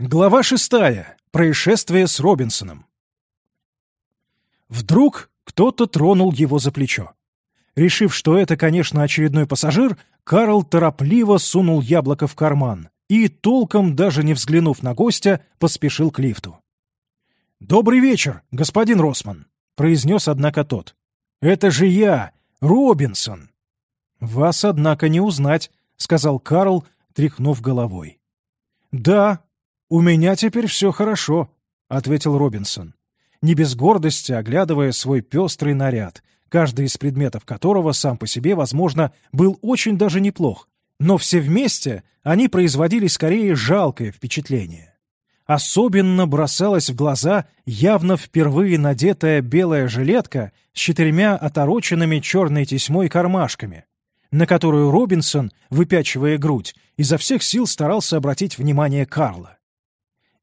Глава шестая. Происшествие с Робинсоном. Вдруг кто-то тронул его за плечо. Решив, что это, конечно, очередной пассажир, Карл торопливо сунул яблоко в карман и, толком даже не взглянув на гостя, поспешил к лифту. «Добрый вечер, господин Росман», — произнес, однако, тот. «Это же я, Робинсон». «Вас, однако, не узнать», — сказал Карл, тряхнув головой. «Да, «У меня теперь все хорошо», — ответил Робинсон, не без гордости оглядывая свой пестрый наряд, каждый из предметов которого сам по себе, возможно, был очень даже неплох, но все вместе они производили скорее жалкое впечатление. Особенно бросалась в глаза явно впервые надетая белая жилетка с четырьмя отороченными черной тесьмой кармашками, на которую Робинсон, выпячивая грудь, изо всех сил старался обратить внимание Карла.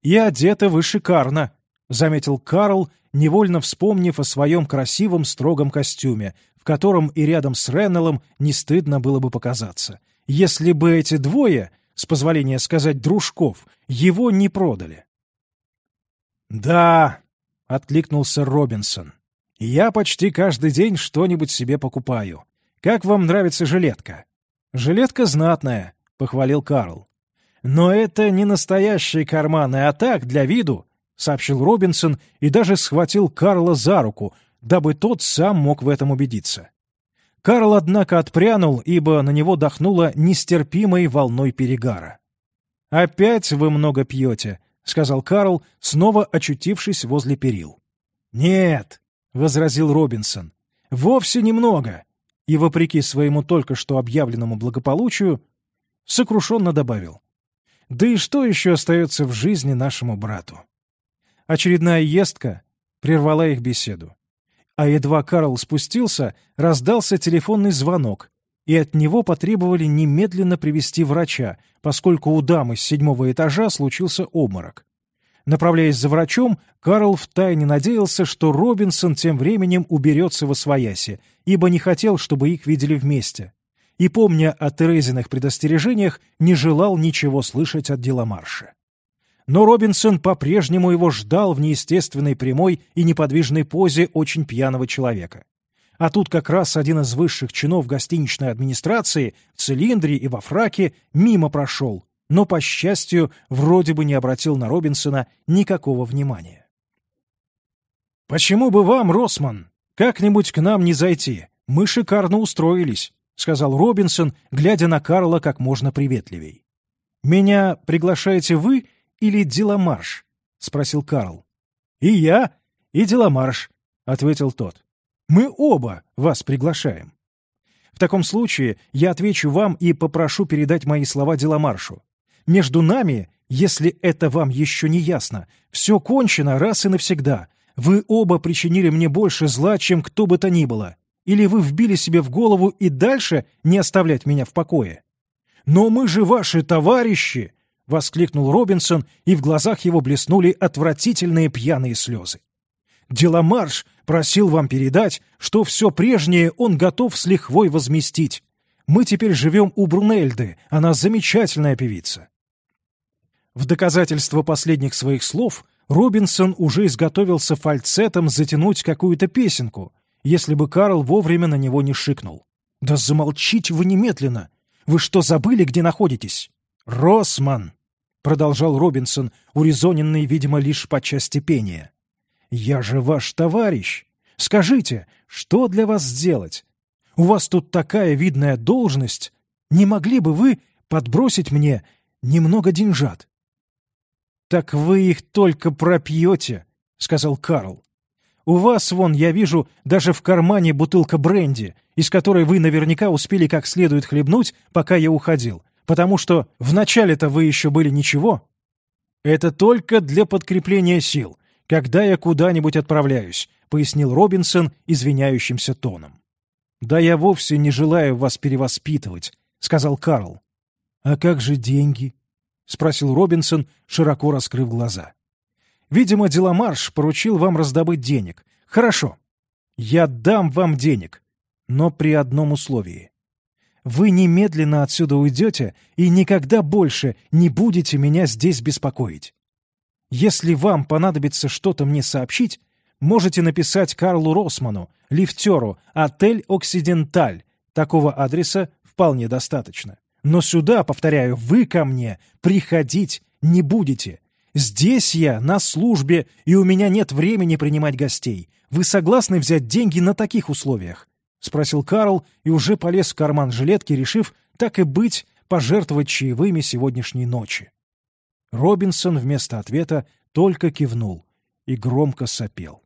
«И одета вы шикарно», — заметил Карл, невольно вспомнив о своем красивом строгом костюме, в котором и рядом с Реннеллом не стыдно было бы показаться, если бы эти двое, с позволения сказать дружков, его не продали. «Да», — откликнулся Робинсон, — «я почти каждый день что-нибудь себе покупаю. Как вам нравится жилетка?» «Жилетка знатная», — похвалил Карл. «Но это не настоящие карманы, а так, для виду», — сообщил Робинсон и даже схватил Карла за руку, дабы тот сам мог в этом убедиться. Карл, однако, отпрянул, ибо на него дохнуло нестерпимой волной перегара. «Опять вы много пьете», — сказал Карл, снова очутившись возле перил. «Нет», — возразил Робинсон, — «вовсе немного». И, вопреки своему только что объявленному благополучию, сокрушенно добавил. Да и что еще остается в жизни нашему брату? Очередная ездка прервала их беседу. А едва Карл спустился, раздался телефонный звонок, и от него потребовали немедленно привести врача, поскольку у дамы с седьмого этажа случился обморок. Направляясь за врачом, Карл втайне надеялся, что Робинсон тем временем уберется во свояси, ибо не хотел, чтобы их видели вместе и, помня о Терезиных предостережениях, не желал ничего слышать от Деламарша. Но Робинсон по-прежнему его ждал в неестественной прямой и неподвижной позе очень пьяного человека. А тут как раз один из высших чинов гостиничной администрации в цилиндре и во фраке мимо прошел, но, по счастью, вроде бы не обратил на Робинсона никакого внимания. «Почему бы вам, Росман, как-нибудь к нам не зайти? Мы шикарно устроились. — сказал Робинсон, глядя на Карла как можно приветливей. «Меня приглашаете вы или Деламарш?» — спросил Карл. «И я, и Деламарш», — ответил тот. «Мы оба вас приглашаем. В таком случае я отвечу вам и попрошу передать мои слова Деламаршу. Между нами, если это вам еще не ясно, все кончено раз и навсегда. Вы оба причинили мне больше зла, чем кто бы то ни было. Или вы вбили себе в голову и дальше не оставлять меня в покое? Но мы же ваши товарищи!» — воскликнул Робинсон, и в глазах его блеснули отвратительные пьяные слезы. «Деламарш просил вам передать, что все прежнее он готов с лихвой возместить. Мы теперь живем у Брунельды, она замечательная певица». В доказательство последних своих слов Робинсон уже изготовился фальцетом затянуть какую-то песенку, если бы Карл вовремя на него не шикнул. «Да замолчите вы немедленно! Вы что, забыли, где находитесь?» «Росман!» — продолжал Робинсон, урезоненный, видимо, лишь по части пения. «Я же ваш товарищ! Скажите, что для вас сделать? У вас тут такая видная должность. Не могли бы вы подбросить мне немного деньжат?» «Так вы их только пропьете», — сказал Карл. У вас, вон, я вижу, даже в кармане бутылка бренди, из которой вы наверняка успели как следует хлебнуть, пока я уходил, потому что вначале-то вы еще были ничего. Это только для подкрепления сил, когда я куда-нибудь отправляюсь, пояснил Робинсон извиняющимся тоном. Да я вовсе не желаю вас перевоспитывать, сказал Карл. А как же деньги? спросил Робинсон, широко раскрыв глаза. Видимо, Деламарш поручил вам раздобыть денег. Хорошо. Я дам вам денег, но при одном условии. Вы немедленно отсюда уйдете и никогда больше не будете меня здесь беспокоить. Если вам понадобится что-то мне сообщить, можете написать Карлу Росману, лифтеру, отель «Оксиденталь». Такого адреса вполне достаточно. Но сюда, повторяю, вы ко мне приходить не будете. Здесь я на службе, и у меня нет времени принимать гостей. Вы согласны взять деньги на таких условиях?» — спросил Карл и уже полез в карман жилетки, решив, так и быть, пожертвовать чаевыми сегодняшней ночи. Робинсон вместо ответа только кивнул и громко сопел.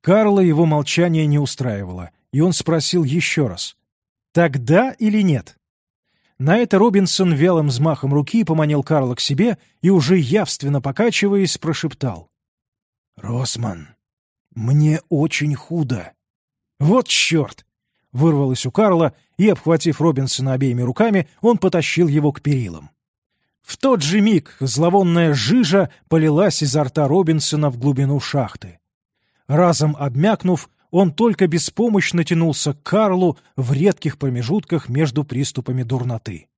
Карла его молчание не устраивало, и он спросил еще раз. «Тогда или нет?» На это Робинсон вялым взмахом руки поманил Карла к себе и, уже явственно покачиваясь, прошептал. «Росман, мне очень худо». «Вот черт!» — вырвалось у Карла, и, обхватив Робинсона обеими руками, он потащил его к перилам. В тот же миг зловонная жижа полилась изо рта Робинсона в глубину шахты. Разом обмякнув, он только беспомощно тянулся к Карлу в редких промежутках между приступами дурноты.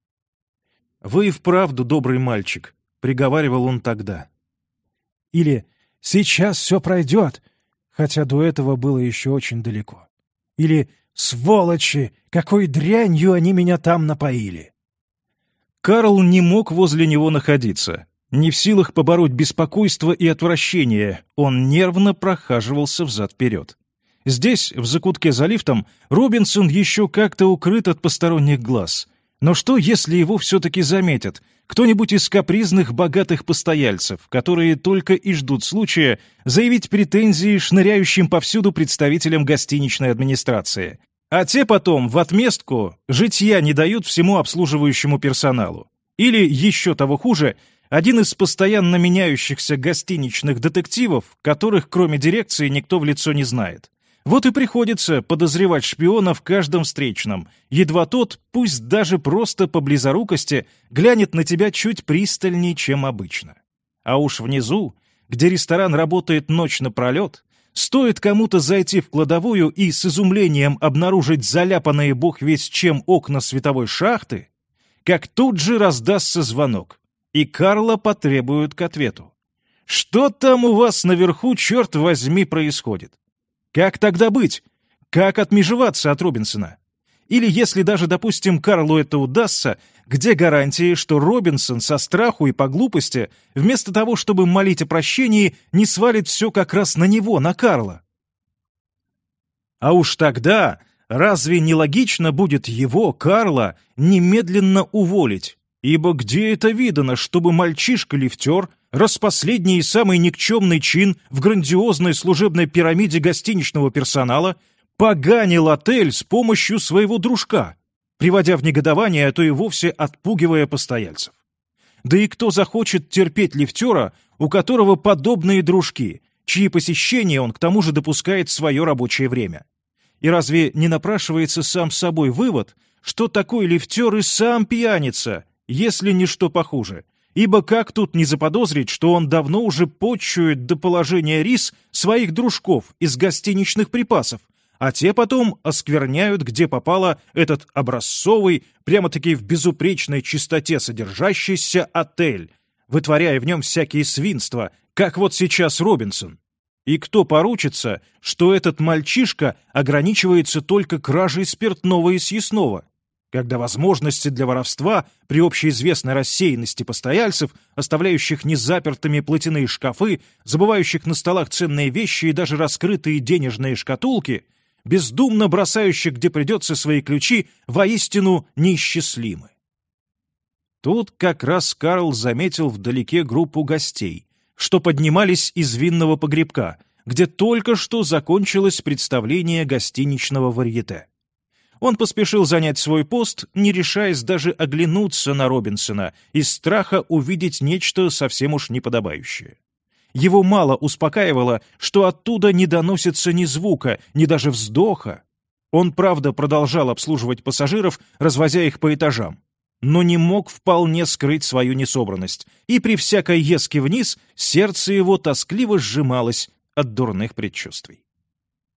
«Вы и вправду добрый мальчик», — приговаривал он тогда. Или «Сейчас все пройдет», хотя до этого было еще очень далеко. Или «Сволочи! Какой дрянью они меня там напоили!» Карл не мог возле него находиться. Не в силах побороть беспокойство и отвращение, он нервно прохаживался взад-вперед. Здесь, в закутке за лифтом, Робинсон еще как-то укрыт от посторонних глаз. Но что, если его все-таки заметят? Кто-нибудь из капризных богатых постояльцев, которые только и ждут случая заявить претензии шныряющим повсюду представителям гостиничной администрации. А те потом, в отместку, житья не дают всему обслуживающему персоналу. Или, еще того хуже, один из постоянно меняющихся гостиничных детективов, которых кроме дирекции никто в лицо не знает. Вот и приходится подозревать шпиона в каждом встречном, едва тот, пусть даже просто по близорукости, глянет на тебя чуть пристальнее, чем обычно. А уж внизу, где ресторан работает ночь напролет, Стоит кому-то зайти в кладовую и с изумлением обнаружить заляпанные бог весь чем окна световой шахты, как тут же раздастся звонок, и Карла потребуют к ответу. Что там у вас наверху, черт возьми, происходит? Как тогда быть? Как отмежеваться от Робинсона? Или если даже, допустим, Карлу это удастся, где гарантии, что Робинсон со страху и по глупости, вместо того, чтобы молить о прощении, не свалит все как раз на него, на Карла? А уж тогда разве не логично будет его, Карла, немедленно уволить? Ибо где это видано, чтобы мальчишка-лифтер, распоследний и самый никчемный чин в грандиозной служебной пирамиде гостиничного персонала, поганил отель с помощью своего дружка? приводя в негодование, а то и вовсе отпугивая постояльцев. Да и кто захочет терпеть лифтера, у которого подобные дружки, чьи посещения он к тому же допускает в свое рабочее время? И разве не напрашивается сам собой вывод, что такой лифтер и сам пьяница, если не что похуже? Ибо как тут не заподозрить, что он давно уже почует до положения рис своих дружков из гостиничных припасов, а те потом оскверняют, где попало, этот образцовый, прямо-таки в безупречной чистоте содержащийся отель, вытворяя в нем всякие свинства, как вот сейчас Робинсон. И кто поручится, что этот мальчишка ограничивается только кражей спиртного и съестного, когда возможности для воровства при общеизвестной рассеянности постояльцев, оставляющих незапертыми платяные шкафы, забывающих на столах ценные вещи и даже раскрытые денежные шкатулки, бездумно бросающих, где придется, свои ключи, воистину неисчислимы. Тут как раз Карл заметил вдалеке группу гостей, что поднимались из винного погребка, где только что закончилось представление гостиничного варьете. Он поспешил занять свой пост, не решаясь даже оглянуться на Робинсона из страха увидеть нечто совсем уж неподобающее. Его мало успокаивало, что оттуда не доносится ни звука, ни даже вздоха. Он, правда, продолжал обслуживать пассажиров, развозя их по этажам, но не мог вполне скрыть свою несобранность, и при всякой еске вниз сердце его тоскливо сжималось от дурных предчувствий.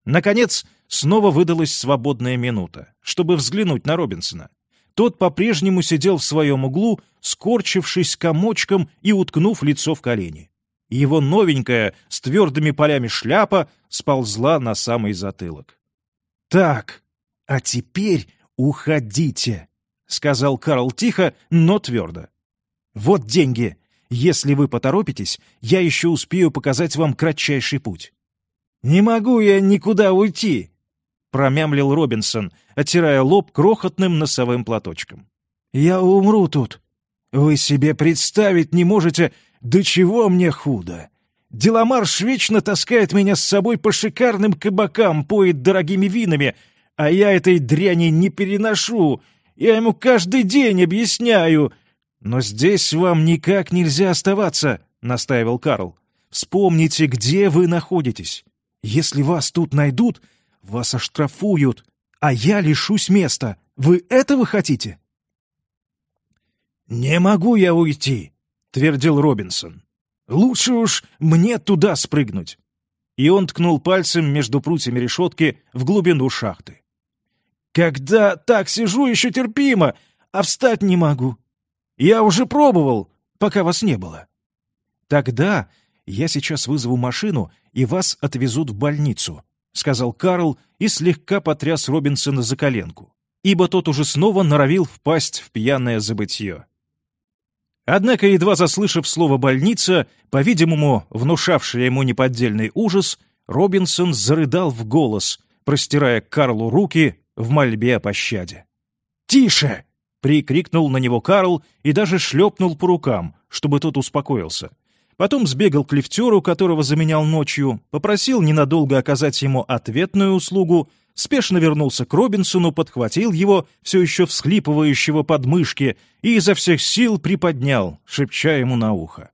Наконец, снова выдалась свободная минута, чтобы взглянуть на Робинсона. тот по-прежнему сидел в своем углу, скорчившись комочком и уткнув лицо в колени. Его новенькая, с твердыми полями шляпа, сползла на самый затылок. «Так, а теперь уходите», — сказал Карл тихо, но твердо. «Вот деньги. Если вы поторопитесь, я еще успею показать вам кратчайший путь». «Не могу я никуда уйти», — промямлил Робинсон, оттирая лоб крохотным носовым платочком. «Я умру тут. Вы себе представить не можете, до чего мне худо. Деламарш вечно таскает меня с собой по шикарным кабакам, поет дорогими винами, а я этой дряни не переношу. Я ему каждый день объясняю. Но здесь вам никак нельзя оставаться, — настаивал Карл. Вспомните, где вы находитесь. Если вас тут найдут, вас оштрафуют, а я лишусь места. Вы этого хотите? «Не могу я уйти», — твердил Робинсон. «Лучше уж мне туда спрыгнуть». И он ткнул пальцем между прутьями решетки в глубину шахты. «Когда так сижу, еще терпимо, а встать не могу. Я уже пробовал, пока вас не было». «Тогда я сейчас вызову машину, и вас отвезут в больницу», — сказал Карл и слегка потряс Робинсона за коленку, ибо тот уже снова норовил впасть в пьяное забытье. Однако, едва заслышав слово «больница», по-видимому, внушавшее ему неподдельный ужас, Робинсон зарыдал в голос, простирая Карлу руки в мольбе о пощаде. «Тише!» — прикрикнул на него Карл и даже шлепнул по рукам, чтобы тот успокоился. Потом сбегал к лифтеру, которого заменял ночью, попросил ненадолго оказать ему ответную услугу спешно вернулся к Робинсону, подхватил его, все еще всхлипывающего под мышки, и изо всех сил приподнял, шепча ему на ухо.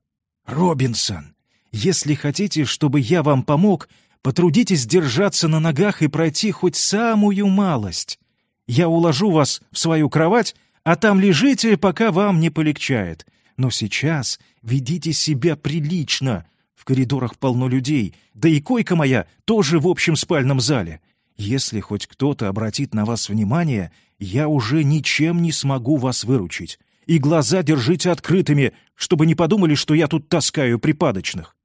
«Робинсон, если хотите, чтобы я вам помог, потрудитесь держаться на ногах и пройти хоть самую малость. Я уложу вас в свою кровать, а там лежите, пока вам не полегчает. Но сейчас ведите себя прилично. В коридорах полно людей, да и койка моя тоже в общем спальном зале. Если хоть кто-то обратит на вас внимание, я уже ничем не смогу вас выручить. И глаза держите открытыми, чтобы не подумали, что я тут таскаю припадочных».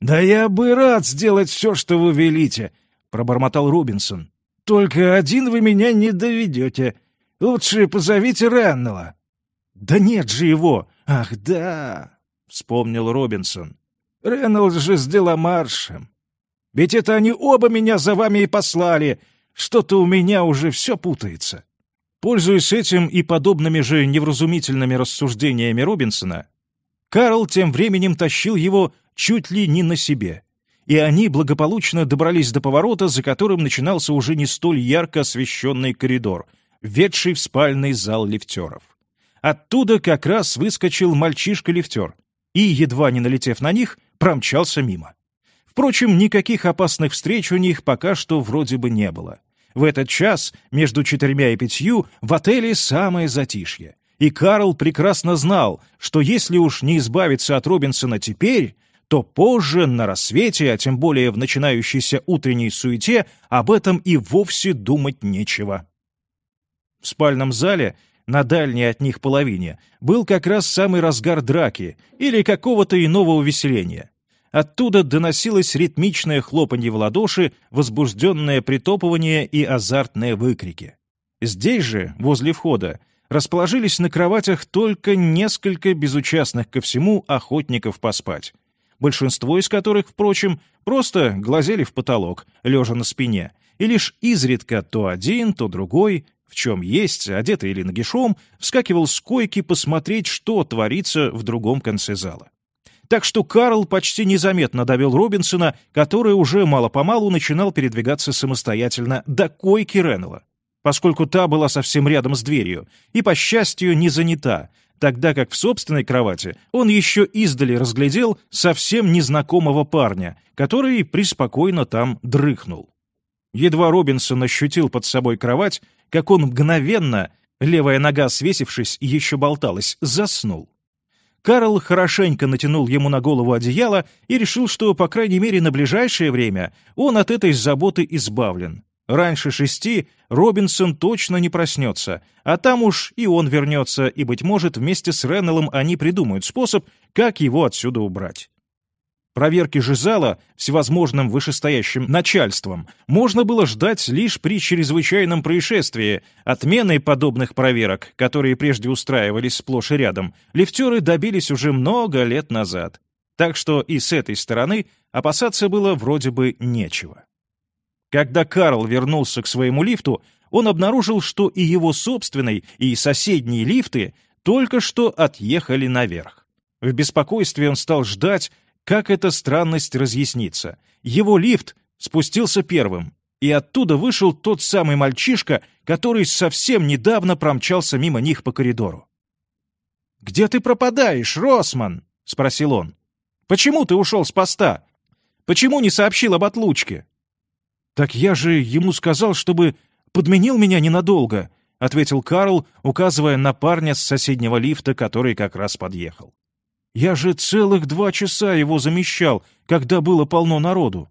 «Да я бы рад сделать все, что вы велите», — пробормотал Робинсон. «Только один вы меня не доведете. Лучше позовите Реннелла». «Да нет же его! Ах, да!» — вспомнил Робинсон. «Реннелл же с Деламаршем. Ведь это они оба меня за вами и послали. Что-то у меня уже все путается». Пользуясь этим и подобными же невразумительными рассуждениями Робинсона, Карл тем временем тащил его чуть ли не на себе, и они благополучно добрались до поворота, за которым начинался уже не столь ярко освещенный коридор, ведший в спальный зал лифтеров. Оттуда как раз выскочил мальчишка-лифтер и, едва не налетев на них, промчался мимо. Впрочем, никаких опасных встреч у них пока что вроде бы не было. В этот час, между четырьмя и пятью, в отеле самое затишье. И Карл прекрасно знал, что если уж не избавиться от Робинсона теперь, то позже, на рассвете, а тем более в начинающейся утренней суете, об этом и вовсе думать нечего. В спальном зале, на дальней от них половине, был как раз самый разгар драки или какого-то иного увеселения. Оттуда доносилось ритмичное хлопанье в ладоши, возбужденное притопывание и азартные выкрики. Здесь же, возле входа, расположились на кроватях только несколько безучастных ко всему охотников поспать, большинство из которых, впрочем, просто глазели в потолок, лежа на спине, и лишь изредка то один, то другой, в чем есть, одетый или нагишом, вскакивал с койки посмотреть, что творится в другом конце зала. Так что Карл почти незаметно довел Робинсона, который уже мало-помалу начинал передвигаться самостоятельно до койки Реннелла, поскольку та была совсем рядом с дверью и, по счастью, не занята, тогда как в собственной кровати он еще издали разглядел совсем незнакомого парня, который преспокойно там дрыхнул. Едва Робинсон ощутил под собой кровать, как он мгновенно, левая нога свесившись, еще болталась, заснул. Карл хорошенько натянул ему на голову одеяло и решил, что, по крайней мере, на ближайшее время он от этой заботы избавлен. Раньше шести Робинсон точно не проснется, а там уж и он вернется, и, быть может, вместе с Реннеллом они придумают способ, как его отсюда убрать. Проверки же зала всевозможным вышестоящим начальством можно было ждать лишь при чрезвычайном происшествии. Отменой подобных проверок, которые прежде устраивались сплошь и рядом, лифтеры добились уже много лет назад. Так что и с этой стороны опасаться было вроде бы нечего. Когда Карл вернулся к своему лифту, он обнаружил, что и его собственный, и соседние лифты только что отъехали наверх. В беспокойстве он стал ждать, как эта странность разъяснится? Его лифт спустился первым, и оттуда вышел тот самый мальчишка, который совсем недавно промчался мимо них по коридору. «Где ты пропадаешь, Росман?» — спросил он. «Почему ты ушел с поста? Почему не сообщил об отлучке?» «Так я же ему сказал, чтобы подменил меня ненадолго», — ответил Карл, указывая на парня с соседнего лифта, который как раз подъехал. Я же целых два часа его замещал, когда было полно народу.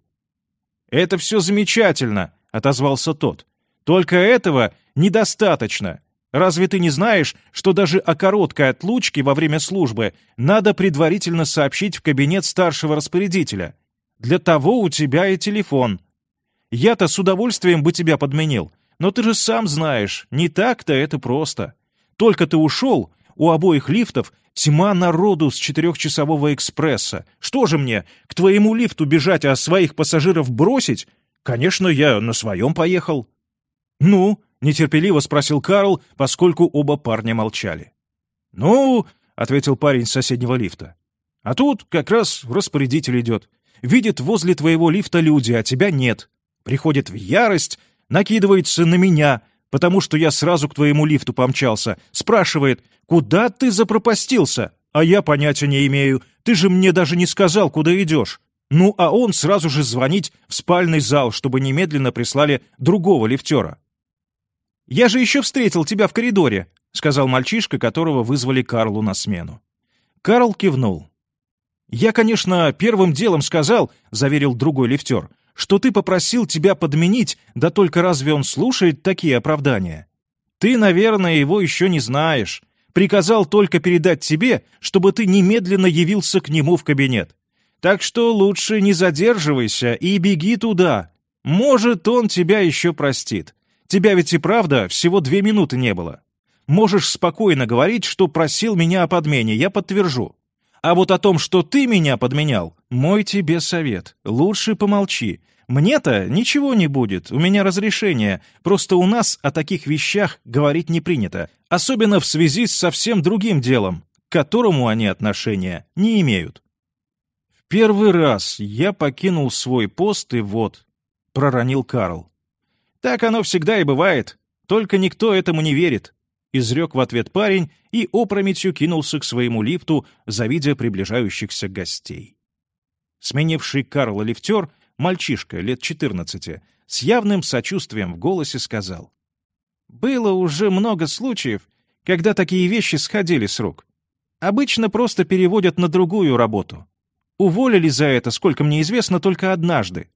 «Это все замечательно», — отозвался тот. «Только этого недостаточно. Разве ты не знаешь, что даже о короткой отлучке во время службы надо предварительно сообщить в кабинет старшего распорядителя? Для того у тебя и телефон. Я-то с удовольствием бы тебя подменил, но ты же сам знаешь, не так-то это просто. Только ты ушел, у обоих лифтов тьма народу с четырехчасового экспресса. Что же мне, к твоему лифту бежать, а своих пассажиров бросить? Конечно, я на своем поехал». «Ну?» — нетерпеливо спросил Карл, поскольку оба парня молчали. «Ну?» — ответил парень с соседнего лифта. «А тут как раз распорядитель идет. Видит возле твоего лифта люди, а тебя нет. Приходит в ярость, накидывается на меня, потому что я сразу к твоему лифту помчался. Спрашивает, куда ты запропастился? А я понятия не имею. Ты же мне даже не сказал, куда идешь. Ну, а он сразу же звонить в спальный зал, чтобы немедленно прислали другого лифтера. «Я же еще встретил тебя в коридоре», — сказал мальчишка, которого вызвали Карлу на смену. Карл кивнул. «Я, конечно, первым делом сказал», — заверил другой лифтер, что ты попросил тебя подменить, да только разве он слушает такие оправдания? Ты, наверное, его еще не знаешь. Приказал только передать тебе, чтобы ты немедленно явился к нему в кабинет. Так что лучше не задерживайся и беги туда. Может, он тебя еще простит. Тебя ведь и правда всего две минуты не было. Можешь спокойно говорить, что просил меня о подмене, я подтвержу. А вот о том, что ты меня подменял, мой тебе совет. Лучше помолчи. Мне-то ничего не будет, у меня разрешение. Просто у нас о таких вещах говорить не принято. Особенно в связи с совсем другим делом, к которому они отношения не имеют. В первый раз я покинул свой пост и вот, проронил Карл. Так оно всегда и бывает, только никто этому не верит. Изрек в ответ парень и опрометью кинулся к своему лифту, завидя приближающихся гостей. Сменивший Карла лифтер, мальчишка лет 14, с явным сочувствием в голосе сказал. «Было уже много случаев, когда такие вещи сходили с рук. Обычно просто переводят на другую работу. Уволили за это, сколько мне известно, только однажды.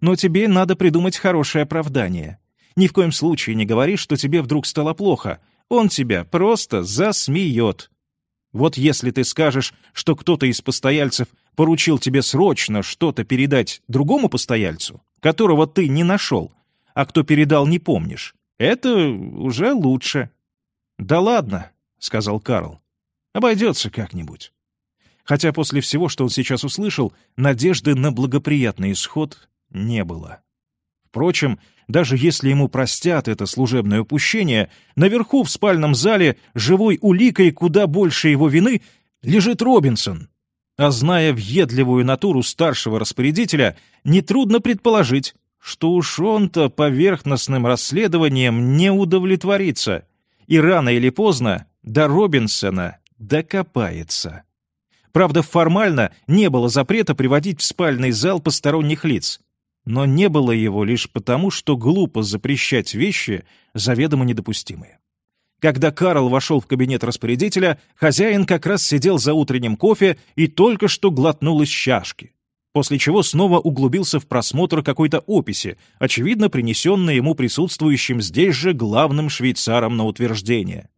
Но тебе надо придумать хорошее оправдание. Ни в коем случае не говори, что тебе вдруг стало плохо. Он тебя просто засмеет. Вот если ты скажешь, что кто-то из постояльцев поручил тебе срочно что-то передать другому постояльцу, которого ты не нашел, а кто передал, не помнишь, это уже лучше. «Да ладно», — сказал Карл, — «обойдется как-нибудь». Хотя после всего, что он сейчас услышал, надежды на благоприятный исход не было. Впрочем, даже если ему простят это служебное упущение, наверху в спальном зале живой уликой куда больше его вины лежит Робинсон. А зная въедливую натуру старшего распорядителя, нетрудно предположить, что уж он-то поверхностным расследованием не удовлетворится, и рано или поздно до Робинсона докопается. Правда, формально не было запрета приводить в спальный зал посторонних лиц, но не было его лишь потому, что глупо запрещать вещи, заведомо недопустимые. Когда Карл вошел в кабинет распорядителя, хозяин как раз сидел за утренним кофе и только что глотнул из чашки. после чего снова углубился в просмотр какой-то описи, очевидно принесенной ему присутствующим здесь же главным швейцаром на утверждение.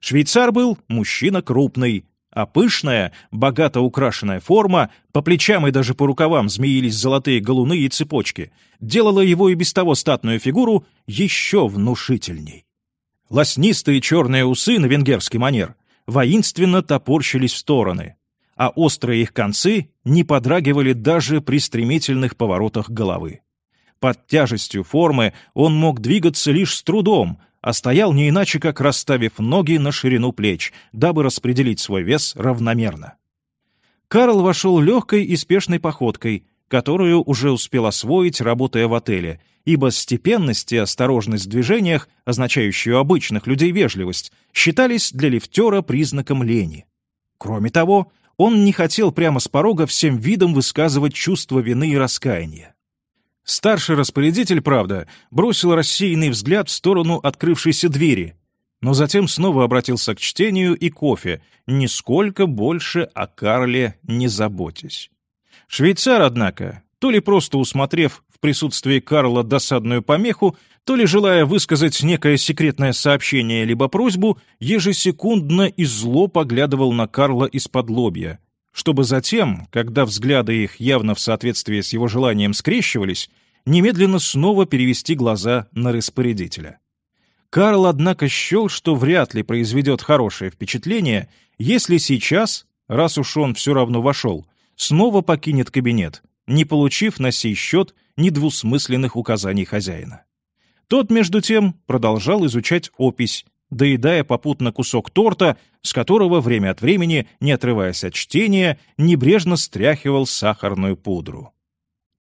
Швейцар был мужчина крупный, а пышная, богато украшенная форма, по плечам и даже по рукавам змеились золотые галуны и цепочки, делала его и без того статную фигуру еще внушительней. Лоснистые черные усы на венгерский манер воинственно топорщились в стороны, а острые их концы не подрагивали даже при стремительных поворотах головы. Под тяжестью формы он мог двигаться лишь с трудом, а стоял не иначе, как расставив ноги на ширину плеч, дабы распределить свой вес равномерно. Карл вошел легкой и спешной походкой, которую уже успел освоить, работая в отеле, ибо степенность и осторожность в движениях, означающую обычных людей вежливость, считались для лифтера признаком лени. Кроме того, он не хотел прямо с порога всем видом высказывать чувство вины и раскаяния. Старший распорядитель, правда, бросил рассеянный взгляд в сторону открывшейся двери, но затем снова обратился к чтению и кофе, нисколько больше о Карле не заботясь. Швейцар, однако, то ли просто усмотрев в присутствии Карла досадную помеху, то ли желая высказать некое секретное сообщение либо просьбу, ежесекундно и зло поглядывал на Карла из-под лобья — чтобы затем, когда взгляды их явно в соответствии с его желанием скрещивались, немедленно снова перевести глаза на распорядителя. Карл, однако, счел, что вряд ли произведет хорошее впечатление, если сейчас, раз уж он все равно вошел, снова покинет кабинет, не получив на сей счет недвусмысленных указаний хозяина. Тот, между тем, продолжал изучать опись, доедая попутно кусок торта, с которого время от времени, не отрываясь от чтения, небрежно стряхивал сахарную пудру.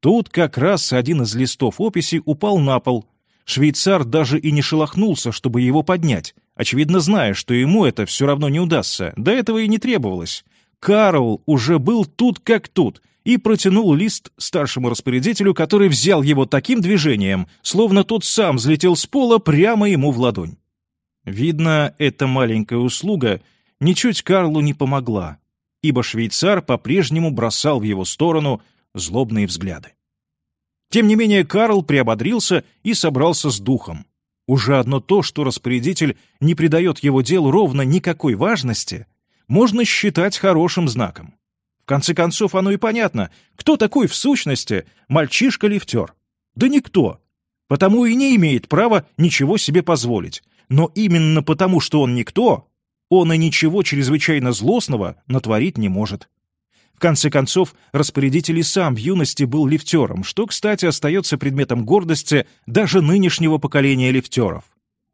Тут как раз один из листов описи упал на пол. Швейцар даже и не шелохнулся, чтобы его поднять, очевидно зная, что ему это все равно не удастся, до этого и не требовалось. Карл уже был тут как тут и протянул лист старшему распорядителю, который взял его таким движением, словно тот сам взлетел с пола прямо ему в ладонь. Видно, эта маленькая услуга ничуть Карлу не помогла, ибо швейцар по-прежнему бросал в его сторону злобные взгляды. Тем не менее Карл приободрился и собрался с духом. Уже одно то, что распорядитель не придает его делу ровно никакой важности, можно считать хорошим знаком. В конце концов, оно и понятно, кто такой в сущности мальчишка-лифтер. Да никто. Потому и не имеет права ничего себе позволить, но именно потому, что он никто, он и ничего чрезвычайно злостного натворить не может. В конце концов, распорядитель и сам в юности был лифтером, что, кстати, остается предметом гордости даже нынешнего поколения лифтеров.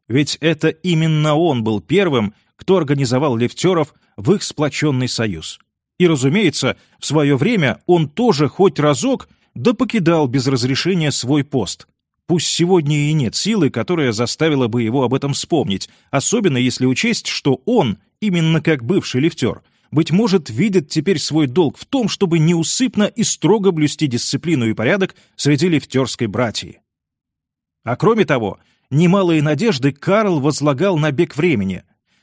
Ведь это именно он был первым, кто организовал лифтеров в их сплоченный союз. И, разумеется, в свое время он тоже хоть разок да покидал без разрешения свой пост, Пусть сегодня и нет силы, которая заставила бы его об этом вспомнить, особенно если учесть, что он, именно как бывший лифтер, быть может, видит теперь свой долг в том, чтобы неусыпно и строго блюсти дисциплину и порядок среди лифтерской братьи. А кроме того, немалые надежды Карл возлагал на бег времени.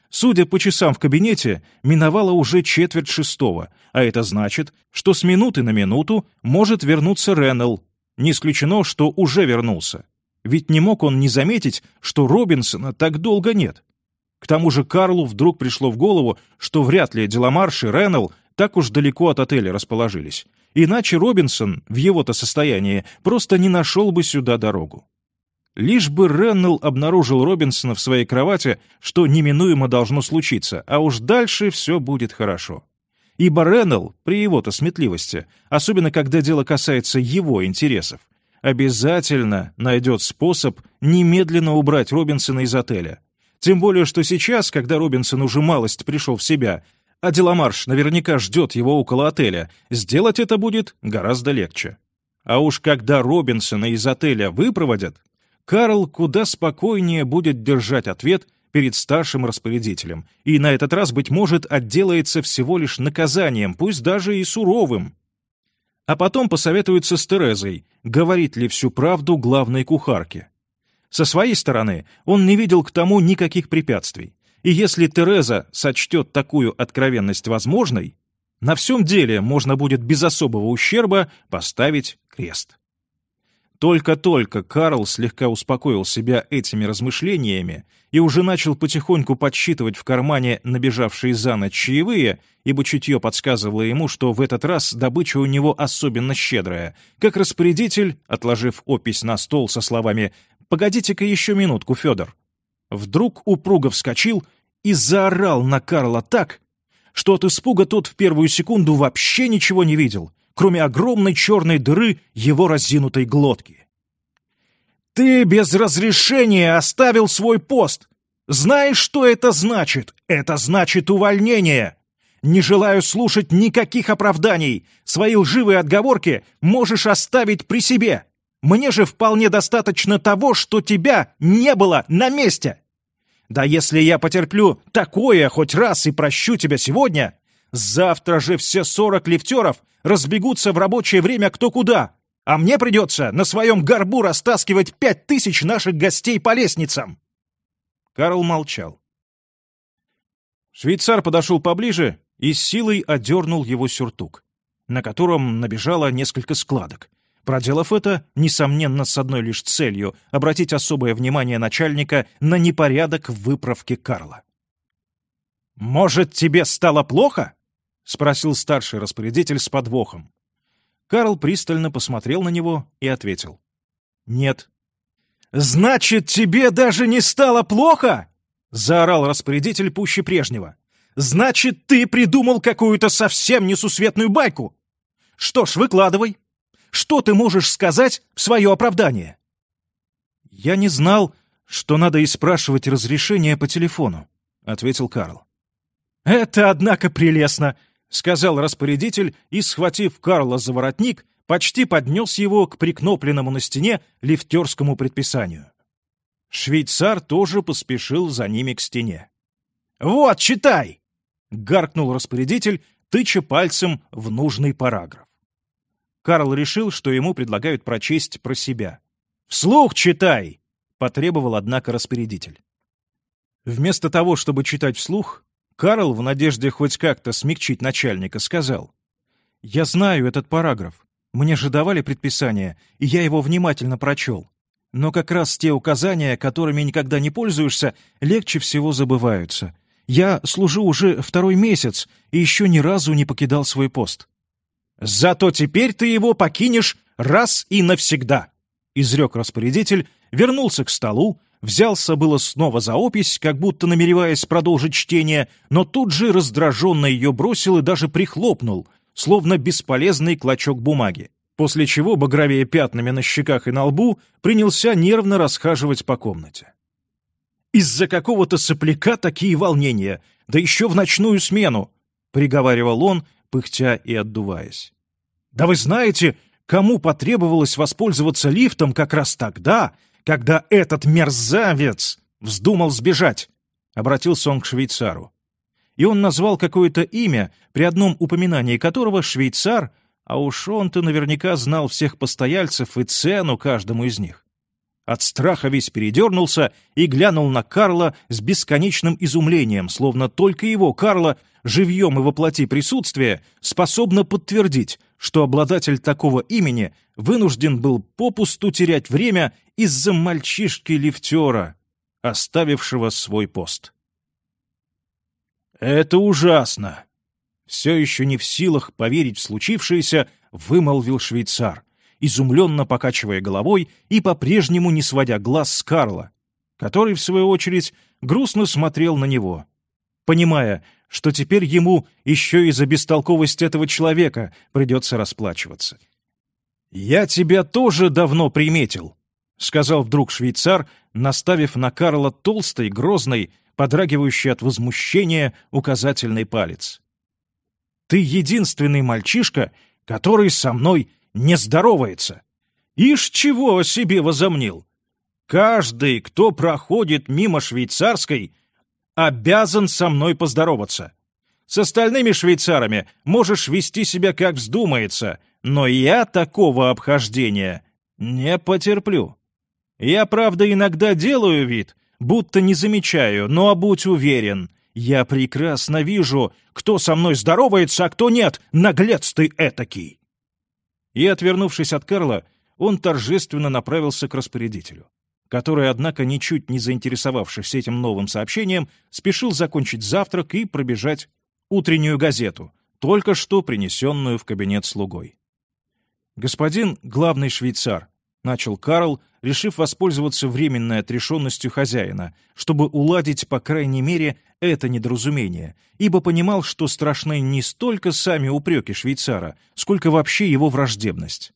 Судя по часам в кабинете, миновало уже четверть шестого, а это значит, что с минуты на минуту может вернуться Реннелл, не исключено, что уже вернулся. Ведь не мог он не заметить, что Робинсона так долго нет. К тому же Карлу вдруг пришло в голову, что вряд ли Деламарш и Реннелл так уж далеко от отеля расположились. Иначе Робинсон, в его-то состоянии, просто не нашел бы сюда дорогу. Лишь бы Реннелл обнаружил Робинсона в своей кровати, что неминуемо должно случиться, а уж дальше все будет хорошо ибо Реннелл, при его-то сметливости, особенно когда дело касается его интересов, обязательно найдет способ немедленно убрать Робинсона из отеля. Тем более, что сейчас, когда Робинсон уже малость пришел в себя, а Деламарш наверняка ждет его около отеля, сделать это будет гораздо легче. А уж когда Робинсона из отеля выпроводят, Карл куда спокойнее будет держать ответ — перед старшим распорядителем, и на этот раз, быть может, отделается всего лишь наказанием, пусть даже и суровым. А потом посоветуется с Терезой, говорит ли всю правду главной кухарке. Со своей стороны он не видел к тому никаких препятствий, и если Тереза сочтет такую откровенность возможной, На всем деле можно будет без особого ущерба поставить крест. Только-только Карл слегка успокоил себя этими размышлениями и уже начал потихоньку подсчитывать в кармане набежавшие за ночь чаевые, ибо чутье подсказывало ему, что в этот раз добыча у него особенно щедрая, как распорядитель, отложив опись на стол со словами «Погодите-ка еще минутку, Федор», вдруг упруго вскочил и заорал на Карла так, что от испуга тот в первую секунду вообще ничего не видел, кроме огромной черной дыры его разинутой глотки. «Ты без разрешения оставил свой пост! Знаешь, что это значит? Это значит увольнение!» Не желаю слушать никаких оправданий. Свои лживые отговорки можешь оставить при себе. Мне же вполне достаточно того, что тебя не было на месте. Да если я потерплю такое хоть раз и прощу тебя сегодня, завтра же все сорок лифтеров разбегутся в рабочее время кто куда, а мне придется на своем горбу растаскивать пять тысяч наших гостей по лестницам!» Карл молчал. Швейцар подошел поближе и с силой одернул его сюртук, на котором набежало несколько складок. Проделав это, несомненно, с одной лишь целью — обратить особое внимание начальника на непорядок в выправке Карла. «Может, тебе стало плохо?» — спросил старший распорядитель с подвохом. Карл пристально посмотрел на него и ответил. «Нет». «Значит, тебе даже не стало плохо?» — заорал распорядитель пуще прежнего. «Значит, ты придумал какую-то совсем несусветную байку! Что ж, выкладывай. Что ты можешь сказать в свое оправдание?» «Я не знал, что надо и спрашивать разрешение по телефону», — ответил Карл. «Это, однако, прелестно!» — сказал распорядитель и, схватив Карла за воротник, почти поднес его к прикнопленному на стене лифтерскому предписанию. Швейцар тоже поспешил за ними к стене. «Вот, читай!» — гаркнул распорядитель, тыча пальцем в нужный параграф. Карл решил, что ему предлагают прочесть про себя. «Вслух читай!» — потребовал, однако, распорядитель. Вместо того, чтобы читать вслух, Карл, в надежде хоть как-то смягчить начальника, сказал. «Я знаю этот параграф. Мне же давали предписание, и я его внимательно прочел. Но как раз те указания, которыми никогда не пользуешься, легче всего забываются. Я служу уже второй месяц и еще ни разу не покидал свой пост». «Зато теперь ты его покинешь раз и навсегда», — изрек распорядитель, вернулся к столу, взялся было снова за опись, как будто намереваясь продолжить чтение, но тут же раздраженно ее бросил и даже прихлопнул, словно бесполезный клочок бумаги, после чего, багровее пятнами на щеках и на лбу, принялся нервно расхаживать по комнате. «Из-за какого-то сопляка такие волнения, да еще в ночную смену!» — приговаривал он, пыхтя и отдуваясь. «Да вы знаете, кому потребовалось воспользоваться лифтом как раз тогда, когда этот мерзавец вздумал сбежать, обратился он к швейцару. И он назвал какое-то имя, при одном упоминании которого швейцар, а уж он-то наверняка знал всех постояльцев и цену каждому из них. От страха весь передернулся и глянул на Карла с бесконечным изумлением, словно только его, Карла, живьем и воплоти присутствия, способно подтвердить, что обладатель такого имени вынужден был попусту терять время из-за мальчишки-лифтера, оставившего свой пост. «Это ужасно!» Все еще не в силах поверить в случившееся, вымолвил швейцар, изумленно покачивая головой и по-прежнему не сводя глаз с Карла, который, в свою очередь, грустно смотрел на него, понимая, что теперь ему еще и за бестолковость этого человека придется расплачиваться. «Я тебя тоже давно приметил», — сказал вдруг швейцар, наставив на Карла толстый, грозный, подрагивающий от возмущения указательный палец. «Ты единственный мальчишка, который со мной не здоровается. Ишь чего себе возомнил? Каждый, кто проходит мимо швейцарской, обязан со мной поздороваться. С остальными швейцарами можешь вести себя как вздумается, но я такого обхождения не потерплю. Я, правда, иногда делаю вид, будто не замечаю, но будь уверен, Я прекрасно вижу, кто со мной здоровается, а кто нет, наглец ты этакий!» И, отвернувшись от Карла, он торжественно направился к распорядителю, который, однако, ничуть не заинтересовавшись этим новым сообщением, спешил закончить завтрак и пробежать утреннюю газету, только что принесенную в кабинет слугой. «Господин главный швейцар», — начал Карл, решив воспользоваться временной отрешенностью хозяина, чтобы уладить, по крайней мере, это недоразумение, ибо понимал, что страшны не столько сами упреки швейцара, сколько вообще его враждебность.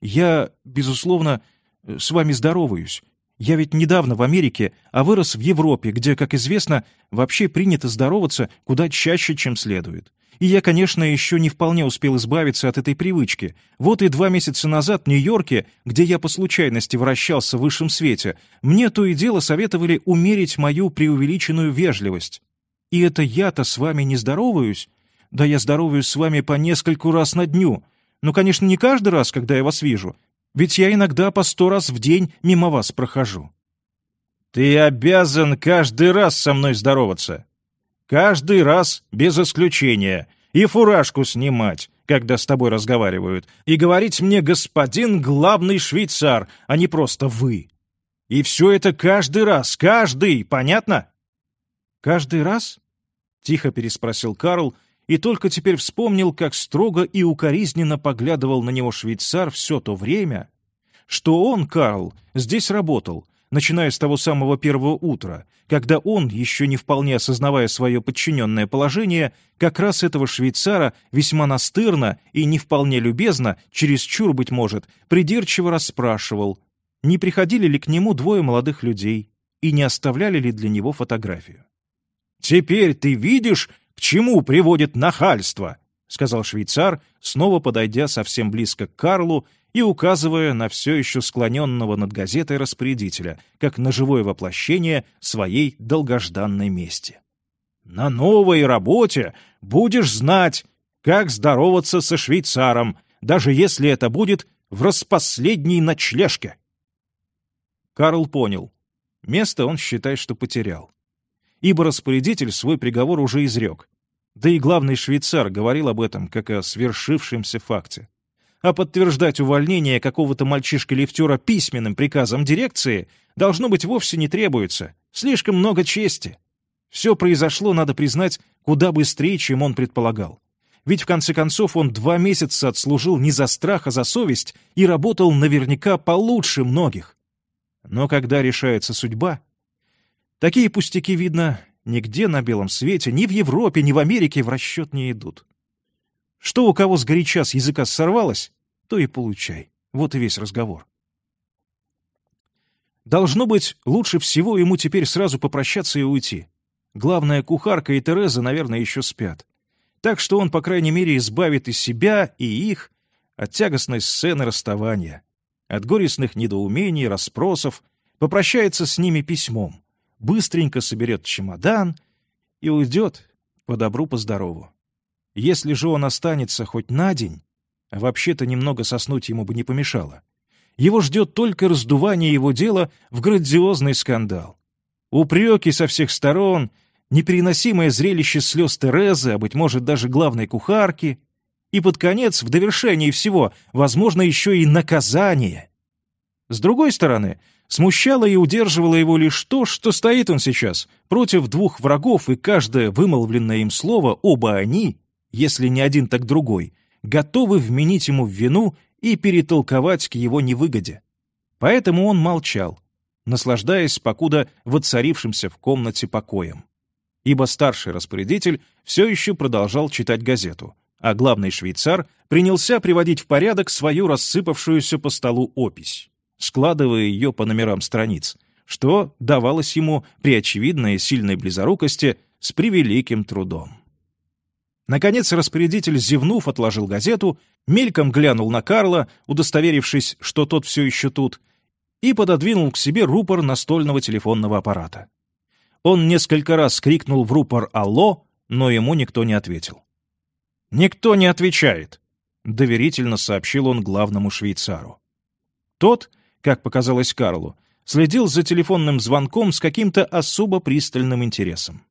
«Я, безусловно, с вами здороваюсь. Я ведь недавно в Америке, а вырос в Европе, где, как известно, вообще принято здороваться куда чаще, чем следует. И я, конечно, еще не вполне успел избавиться от этой привычки. Вот и два месяца назад в Нью-Йорке, где я по случайности вращался в высшем свете, мне то и дело советовали умерить мою преувеличенную вежливость. И это я-то с вами не здороваюсь? Да я здороваюсь с вами по нескольку раз на дню. Ну, конечно, не каждый раз, когда я вас вижу. Ведь я иногда по сто раз в день мимо вас прохожу. Ты обязан каждый раз со мной здороваться, Каждый раз, без исключения. И фуражку снимать, когда с тобой разговаривают. И говорить мне «господин главный швейцар», а не просто «вы». И все это каждый раз, каждый, понятно? «Каждый раз?» — тихо переспросил Карл, и только теперь вспомнил, как строго и укоризненно поглядывал на него швейцар все то время, что он, Карл, здесь работал, начиная с того самого первого утра, когда он, еще не вполне осознавая свое подчиненное положение, как раз этого швейцара весьма настырно и не вполне любезно, чересчур, быть может, придирчиво расспрашивал, не приходили ли к нему двое молодых людей и не оставляли ли для него фотографию. «Теперь ты видишь, к чему приводит нахальство», — сказал швейцар, снова подойдя совсем близко к Карлу и указывая на все еще склоненного над газетой распорядителя, как на живое воплощение своей долгожданной мести. «На новой работе будешь знать, как здороваться со швейцаром, даже если это будет в распоследней ночлежке». Карл понял. Место он, считай, что потерял. Ибо распорядитель свой приговор уже изрек. Да и главный швейцар говорил об этом, как о свершившемся факте а подтверждать увольнение какого-то мальчишки-лифтера письменным приказом дирекции должно быть вовсе не требуется. Слишком много чести. Все произошло, надо признать, куда быстрее, чем он предполагал. Ведь в конце концов он два месяца отслужил не за страх, а за совесть и работал наверняка получше многих. Но когда решается судьба, такие пустяки, видно, нигде на белом свете, ни в Европе, ни в Америке в расчет не идут. Что у кого сгоряча с языка сорвалось, то и получай. Вот и весь разговор. Должно быть, лучше всего ему теперь сразу попрощаться и уйти. Главная кухарка и Тереза, наверное, еще спят. Так что он, по крайней мере, избавит и себя, и их от тягостной сцены расставания, от горестных недоумений, расспросов, попрощается с ними письмом, быстренько соберет чемодан и уйдет по добру, по здорову. Если же он останется хоть на день, а вообще-то немного соснуть ему бы не помешало, его ждет только раздувание его дела в грандиозный скандал. Упреки со всех сторон, непереносимое зрелище слез Терезы, а, быть может, даже главной кухарки, и под конец, в довершении всего, возможно, еще и наказание. С другой стороны, смущало и удерживало его лишь то, что стоит он сейчас против двух врагов, и каждое вымолвленное им слово, оба они, если не один, так другой, готовы вменить ему в вину и перетолковать к его невыгоде. Поэтому он молчал, наслаждаясь покуда воцарившимся в комнате покоем. Ибо старший распорядитель все еще продолжал читать газету, а главный швейцар принялся приводить в порядок свою рассыпавшуюся по столу опись, складывая ее по номерам страниц, что давалось ему при очевидной сильной близорукости с превеликим трудом. Наконец распорядитель, зевнув, отложил газету, мельком глянул на Карла, удостоверившись, что тот все еще тут, и пододвинул к себе рупор настольного телефонного аппарата. Он несколько раз крикнул в рупор «Алло!», но ему никто не ответил. «Никто не отвечает», — доверительно сообщил он главному швейцару. Тот, как показалось Карлу, следил за телефонным звонком с каким-то особо пристальным интересом.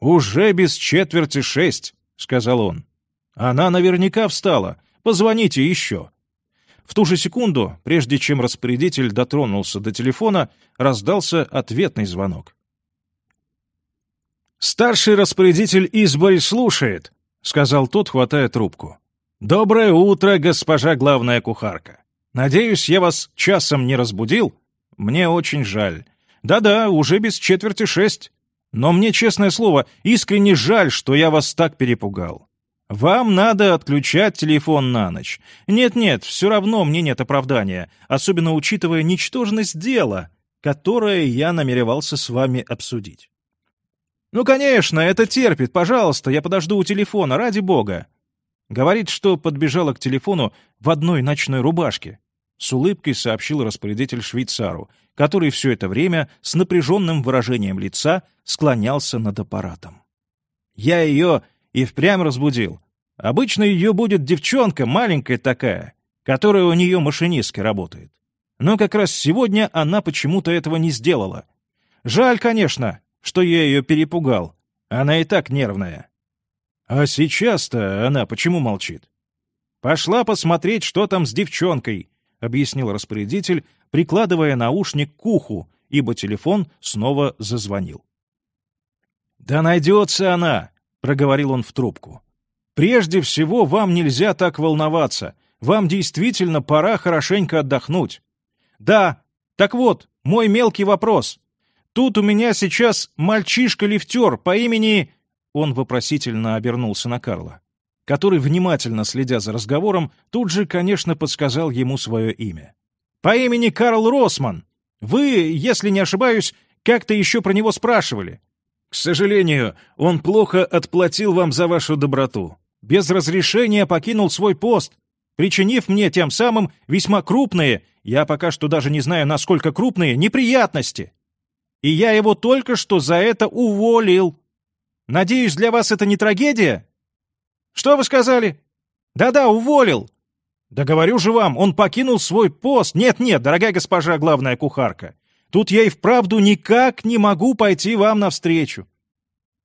«Уже без четверти шесть», — сказал он. «Она наверняка встала. Позвоните еще». В ту же секунду, прежде чем распорядитель дотронулся до телефона, раздался ответный звонок. «Старший распорядитель избой слушает», — сказал тот, хватая трубку. «Доброе утро, госпожа главная кухарка. Надеюсь, я вас часом не разбудил? Мне очень жаль. Да-да, уже без четверти шесть. Но мне, честное слово, искренне жаль, что я вас так перепугал. Вам надо отключать телефон на ночь. Нет-нет, все равно мне нет оправдания, особенно учитывая ничтожность дела, которое я намеревался с вами обсудить. «Ну, конечно, это терпит. Пожалуйста, я подожду у телефона, ради бога». Говорит, что подбежала к телефону в одной ночной рубашке. С улыбкой сообщил распорядитель швейцару, который все это время с напряженным выражением лица склонялся над аппаратом. «Я ее и впрямь разбудил. Обычно ее будет девчонка, маленькая такая, которая у нее машинисткой работает. Но как раз сегодня она почему-то этого не сделала. Жаль, конечно, что я ее перепугал. Она и так нервная. А сейчас-то она почему молчит? Пошла посмотреть, что там с девчонкой, объяснил распорядитель, прикладывая наушник к уху, ибо телефон снова зазвонил. «Да найдется она!» — проговорил он в трубку. «Прежде всего, вам нельзя так волноваться. Вам действительно пора хорошенько отдохнуть. Да, так вот, мой мелкий вопрос. Тут у меня сейчас мальчишка-лифтер по имени...» Он вопросительно обернулся на Карла, который, внимательно следя за разговором, тут же, конечно, подсказал ему свое имя. «По имени Карл Росман. Вы, если не ошибаюсь, как-то еще про него спрашивали. К сожалению, он плохо отплатил вам за вашу доброту. Без разрешения покинул свой пост, причинив мне тем самым весьма крупные, я пока что даже не знаю, насколько крупные, неприятности и я его только что за это уволил. Надеюсь, для вас это не трагедия? Что вы сказали? Да-да, уволил. Да говорю же вам, он покинул свой пост. Нет-нет, дорогая госпожа главная кухарка, тут я и вправду никак не могу пойти вам навстречу.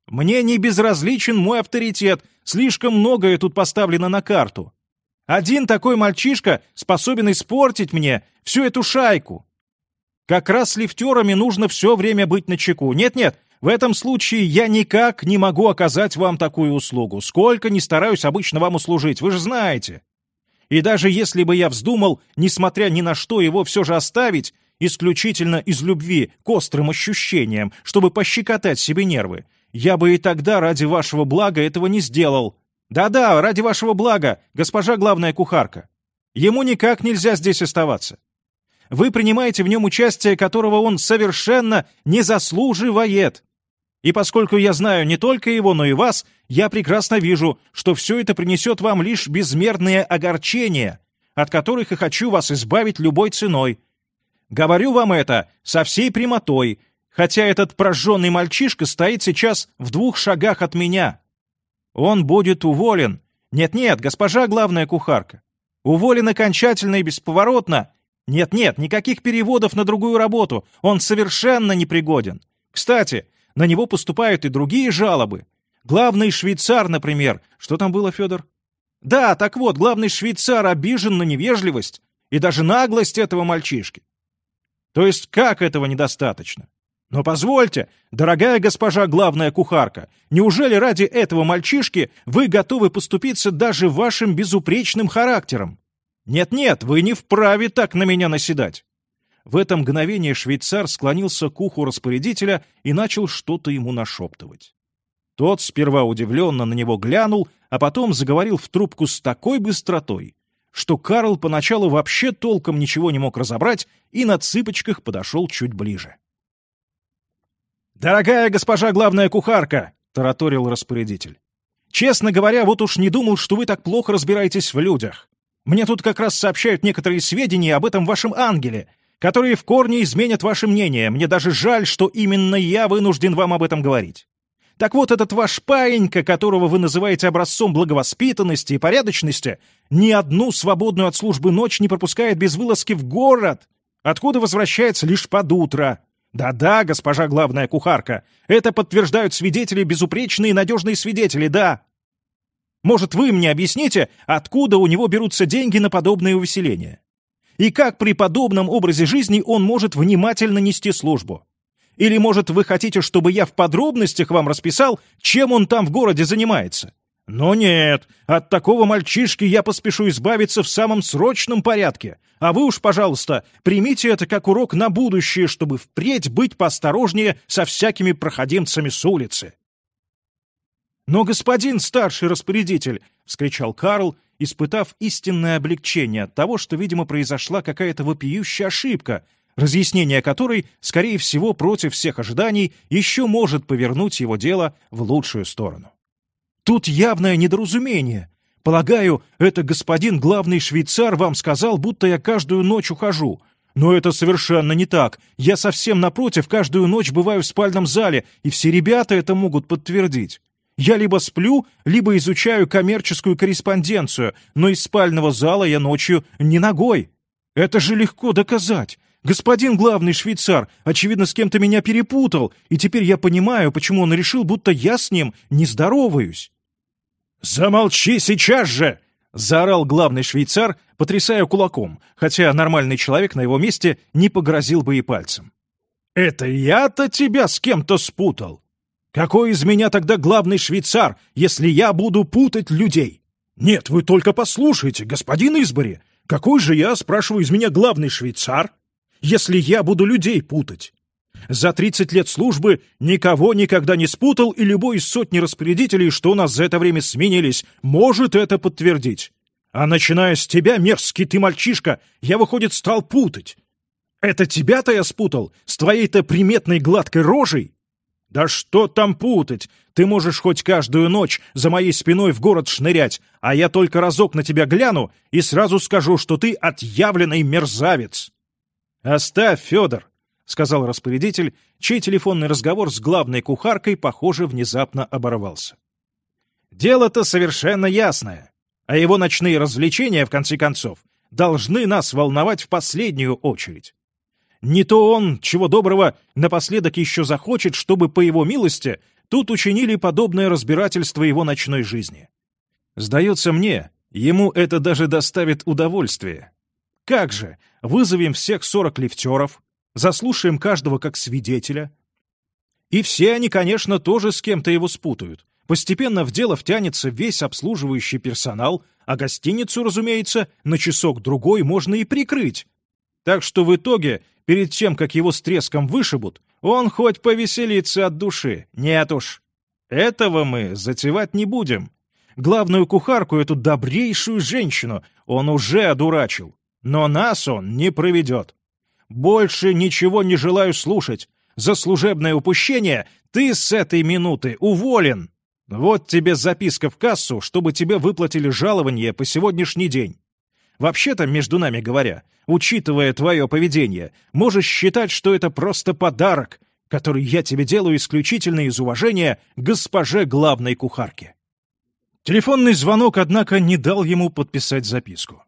Мне не безразличен мой авторитет, слишком многое тут поставлено на карту. Один такой мальчишка способен испортить мне всю эту шайку. Как раз с лифтерами нужно все время быть начеку. Нет-нет, в этом случае я никак не могу оказать вам такую услугу, сколько ни стараюсь обычно вам услужить, вы же знаете. И даже если бы я вздумал, несмотря ни на что, его все же оставить, исключительно из любви к острым ощущениям, чтобы пощекотать себе нервы, я бы и тогда ради вашего блага этого не сделал. Да-да, ради вашего блага, госпожа главная кухарка. Ему никак нельзя здесь оставаться. Вы принимаете в нем участие, которого он совершенно не заслуживает. И поскольку я знаю не только его, но и вас, я прекрасно вижу, что все это принесет вам лишь безмерные огорчения, от которых и хочу вас избавить любой ценой. Говорю вам это со всей прямотой, хотя этот прожженный мальчишка стоит сейчас в двух шагах от меня. Он будет уволен. Нет-нет, госпожа главная кухарка. Уволен окончательно и бесповоротно, нет-нет, никаких переводов на другую работу. Он совершенно непригоден. Кстати, на него поступают и другие жалобы. Главный швейцар, например. Что там было, Федор? Да, так вот, главный швейцар обижен на невежливость и даже наглость этого мальчишки. То есть как этого недостаточно? Но позвольте, дорогая госпожа главная кухарка, неужели ради этого мальчишки вы готовы поступиться даже вашим безупречным характером? «Нет-нет, вы не вправе так на меня наседать!» В это мгновение швейцар склонился к уху распорядителя и начал что-то ему нашептывать. Тот сперва удивленно на него глянул, а потом заговорил в трубку с такой быстротой, что Карл поначалу вообще толком ничего не мог разобрать и на цыпочках подошел чуть ближе. «Дорогая госпожа главная кухарка!» — тараторил распорядитель. «Честно говоря, вот уж не думал, что вы так плохо разбираетесь в людях. Мне тут как раз сообщают некоторые сведения об этом вашем ангеле, которые в корне изменят ваше мнение. Мне даже жаль, что именно я вынужден вам об этом говорить. Так вот, этот ваш паинька, которого вы называете образцом благовоспитанности и порядочности, ни одну свободную от службы ночь не пропускает без вылазки в город, откуда возвращается лишь под утро. «Да-да, госпожа главная кухарка, это подтверждают свидетели, безупречные и надежные свидетели, да!» «Может, вы мне объясните, откуда у него берутся деньги на подобное увеселение? И как при подобном образе жизни он может внимательно нести службу? Или, может, вы хотите, чтобы я в подробностях вам расписал, чем он там в городе занимается? Но нет, от такого мальчишки я поспешу избавиться в самом срочном порядке. А вы уж, пожалуйста, примите это как урок на будущее, чтобы впредь быть поосторожнее со всякими проходимцами с улицы. «Но, господин старший распорядитель!» — вскричал Карл, испытав истинное облегчение от того, что, видимо, произошла какая-то вопиющая ошибка, разъяснение которой, скорее всего, против всех ожиданий, еще может повернуть его дело в лучшую сторону. Тут явное недоразумение. Полагаю, это господин главный швейцар вам сказал, будто я каждую ночь ухожу. Но это совершенно не так. Я совсем напротив каждую ночь бываю в спальном зале, и все ребята это могут подтвердить. Я либо сплю, либо изучаю коммерческую корреспонденцию, но из спального зала я ночью не ногой. Это же легко доказать. Господин главный швейцар, очевидно, с кем-то меня перепутал, и теперь я понимаю, почему он решил, будто я с ним не здороваюсь». «Замолчи сейчас же!» — заорал главный швейцар, потрясая кулаком, хотя нормальный человек на его месте не погрозил бы и пальцем. «Это я-то тебя с кем-то спутал! Какой из меня тогда главный швейцар, если я буду путать людей? Нет, вы только послушайте, господин Избори, какой же я, спрашиваю, из меня главный швейцар, если я буду людей путать? За 30 лет службы никого никогда не спутал, и любой из сотни распорядителей, что у нас за это время сменились, может это подтвердить. А начиная с тебя, мерзкий ты мальчишка, я, выходит, стал путать. Это тебя-то я спутал, с твоей-то приметной гладкой рожей? «Да что там путать? Ты можешь хоть каждую ночь за моей спиной в город шнырять, а я только разок на тебя гляну и сразу скажу, что ты отъявленный мерзавец!» «Оставь, Федор!» — сказал распорядитель, чей телефонный разговор с главной кухаркой, похоже, внезапно оборвался. «Дело-то совершенно ясное, а его ночные развлечения, в конце концов, должны нас волновать в последнюю очередь. Не то он, чего доброго, напоследок еще захочет, чтобы, по его милости, тут учинили подобное разбирательство его ночной жизни. Сдается мне, ему это даже доставит удовольствие. Как же, вызовем всех сорок лифтеров, заслушаем каждого как свидетеля. И все они, конечно, тоже с кем-то его спутают. Постепенно в дело втянется весь обслуживающий персонал, а гостиницу, разумеется, на часок-другой можно и прикрыть. Так что в итоге перед тем, как его с треском вышибут, он хоть повеселится от души. Нет уж. Этого мы затевать не будем. Главную кухарку, эту добрейшую женщину, он уже одурачил. Но нас он не проведет. Больше ничего не желаю слушать. За служебное упущение ты с этой минуты уволен. Вот тебе записка в кассу, чтобы тебе выплатили жалование по сегодняшний день. Вообще-то, между нами говоря, учитывая твое поведение, можешь считать, что это просто подарок, который я тебе делаю исключительно из уважения госпоже главной кухарке». Телефонный звонок, однако, не дал ему подписать записку.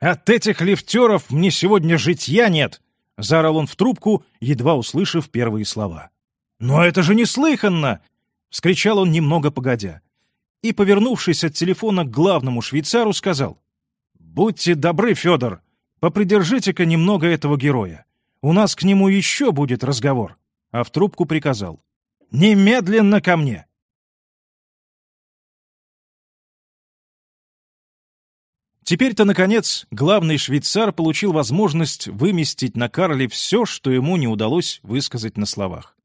«От этих лифтеров мне сегодня житья нет!» — заорал он в трубку, едва услышав первые слова. «Но это же неслыханно!» — вскричал он немного погодя. И, повернувшись от телефона к главному швейцару, сказал. «Будьте добры, Федор, попридержите-ка немного этого героя. У нас к нему еще будет разговор». А в трубку приказал. «Немедленно ко мне!» Теперь-то, наконец, главный швейцар получил возможность выместить на Карле все, что ему не удалось высказать на словах.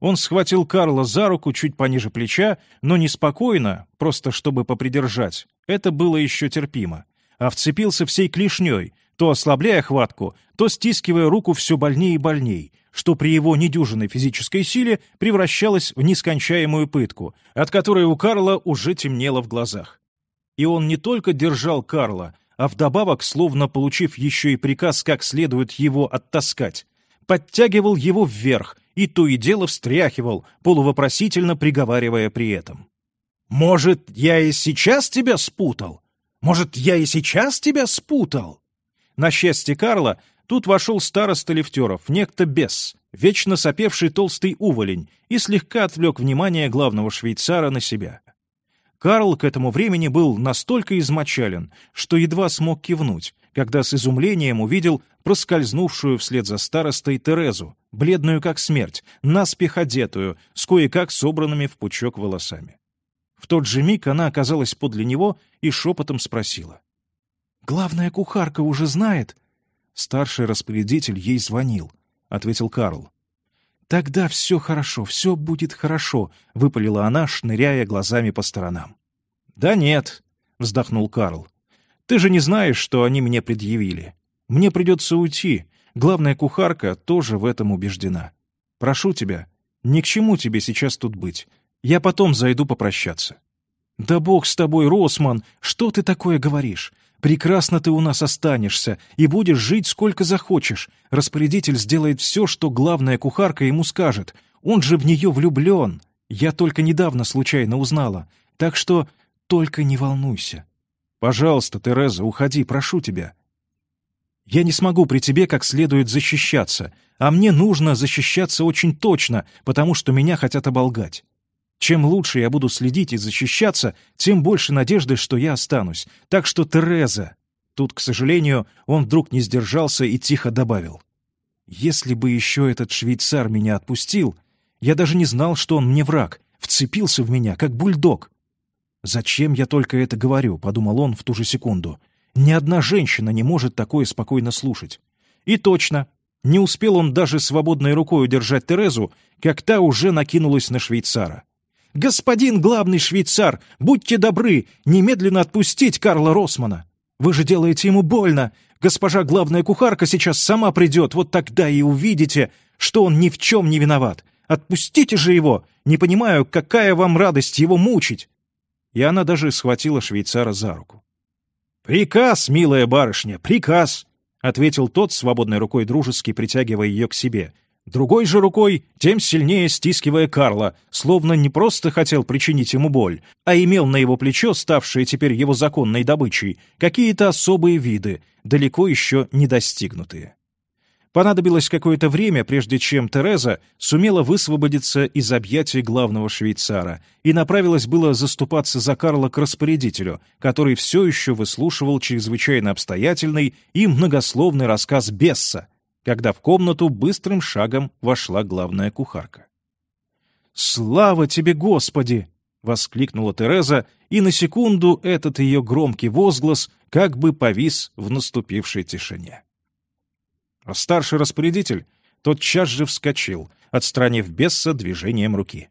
Он схватил Карла за руку чуть пониже плеча, но не спокойно, просто чтобы попридержать. Это было еще терпимо а вцепился всей клешней, то ослабляя хватку, то стискивая руку все больнее и больней, что при его недюжинной физической силе превращалось в нескончаемую пытку, от которой у Карла уже темнело в глазах. И он не только держал Карла, а вдобавок, словно получив еще и приказ, как следует его оттаскать, подтягивал его вверх и то и дело встряхивал, полувопросительно приговаривая при этом. «Может, я и сейчас тебя спутал? Может, я и сейчас тебя спутал?» На счастье Карла тут вошел староста лифтеров, некто Бес, вечно сопевший толстый уволень, и слегка отвлек внимание главного швейцара на себя. Карл к этому времени был настолько измочален, что едва смог кивнуть, когда с изумлением увидел проскользнувшую вслед за старостой Терезу, бледную как смерть, наспех одетую, с кое-как собранными в пучок волосами. В тот же миг она оказалась подле него и шепотом спросила. «Главная кухарка уже знает?» «Старший распорядитель ей звонил», — ответил Карл. «Тогда все хорошо, все будет хорошо», — выпалила она, шныряя глазами по сторонам. «Да нет», — вздохнул Карл. «Ты же не знаешь, что они мне предъявили. Мне придется уйти. Главная кухарка тоже в этом убеждена. Прошу тебя, ни к чему тебе сейчас тут быть. Я потом зайду попрощаться». «Да бог с тобой, Росман! Что ты такое говоришь? Прекрасно ты у нас останешься и будешь жить сколько захочешь. Распорядитель сделает все, что главная кухарка ему скажет. Он же в нее влюблен. Я только недавно случайно узнала. Так что только не волнуйся. Пожалуйста, Тереза, уходи, прошу тебя. Я не смогу при тебе как следует защищаться, а мне нужно защищаться очень точно, потому что меня хотят оболгать. Чем лучше я буду следить и защищаться, тем больше надежды, что я останусь. Так что, Тереза...» Тут, к сожалению, он вдруг не сдержался и тихо добавил. «Если бы еще этот швейцар меня отпустил, я даже не знал, что он мне враг, вцепился в меня, как бульдог». «Зачем я только это говорю?» — подумал он в ту же секунду. «Ни одна женщина не может такое спокойно слушать». И точно, не успел он даже свободной рукой удержать Терезу, как та уже накинулась на швейцара. «Господин главный швейцар, будьте добры, немедленно отпустить Карла Росмана! Вы же делаете ему больно! Госпожа главная кухарка сейчас сама придет, вот тогда и увидите, что он ни в чем не виноват! Отпустите же его! Не понимаю, какая вам радость его мучить!» И она даже схватила швейцара за руку. «Приказ, милая барышня, приказ!» — ответил тот, свободной рукой дружески притягивая ее к себе — Другой же рукой, тем сильнее стискивая Карла, словно не просто хотел причинить ему боль, а имел на его плечо, ставшее теперь его законной добычей, какие-то особые виды, далеко еще не достигнутые. Понадобилось какое-то время, прежде чем Тереза сумела высвободиться из объятий главного швейцара и направилась было заступаться за Карла к распорядителю, который все еще выслушивал чрезвычайно обстоятельный и многословный рассказ Бесса, когда в комнату быстрым шагом вошла главная кухарка. «Слава тебе, Господи!» — воскликнула Тереза, и на секунду этот ее громкий возглас как бы повис в наступившей тишине. А старший распорядитель тотчас же вскочил, отстранив Бесса движением руки.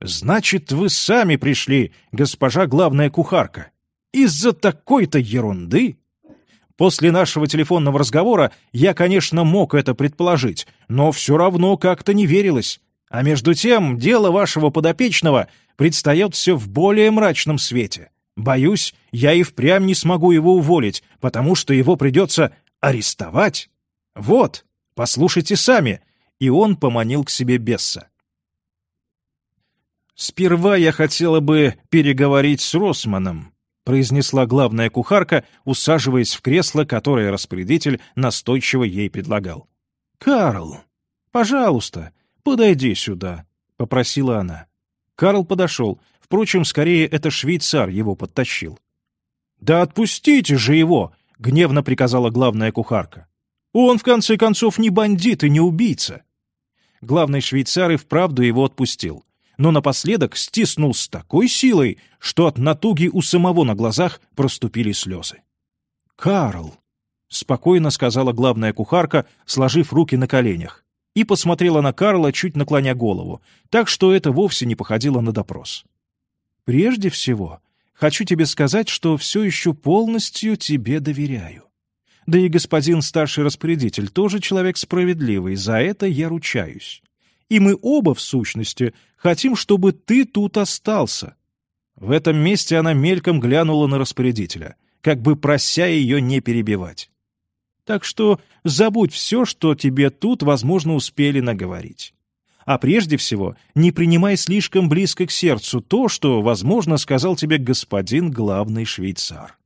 «Значит, вы сами пришли, госпожа главная кухарка. Из-за такой-то ерунды?» После нашего телефонного разговора я, конечно, мог это предположить, но все равно как-то не верилось. А между тем, дело вашего подопечного предстает все в более мрачном свете. Боюсь, я и впрямь не смогу его уволить, потому что его придется арестовать. Вот, послушайте сами». И он поманил к себе Бесса. «Сперва я хотела бы переговорить с Росманом», — произнесла главная кухарка, усаживаясь в кресло, которое распорядитель настойчиво ей предлагал. «Карл, пожалуйста, подойди сюда», — попросила она. Карл подошел. Впрочем, скорее это швейцар его подтащил. «Да отпустите же его!» — гневно приказала главная кухарка. «Он, в конце концов, не бандит и не убийца». Главный швейцар и вправду его отпустил но напоследок стиснул с такой силой, что от натуги у самого на глазах проступили слезы. «Карл!» — спокойно сказала главная кухарка, сложив руки на коленях, и посмотрела на Карла, чуть наклоня голову, так что это вовсе не походило на допрос. «Прежде всего, хочу тебе сказать, что все еще полностью тебе доверяю. Да и господин старший распорядитель тоже человек справедливый, за это я ручаюсь и мы оба, в сущности, хотим, чтобы ты тут остался». В этом месте она мельком глянула на распорядителя, как бы прося ее не перебивать. «Так что забудь все, что тебе тут, возможно, успели наговорить. А прежде всего, не принимай слишком близко к сердцу то, что, возможно, сказал тебе господин главный швейцар.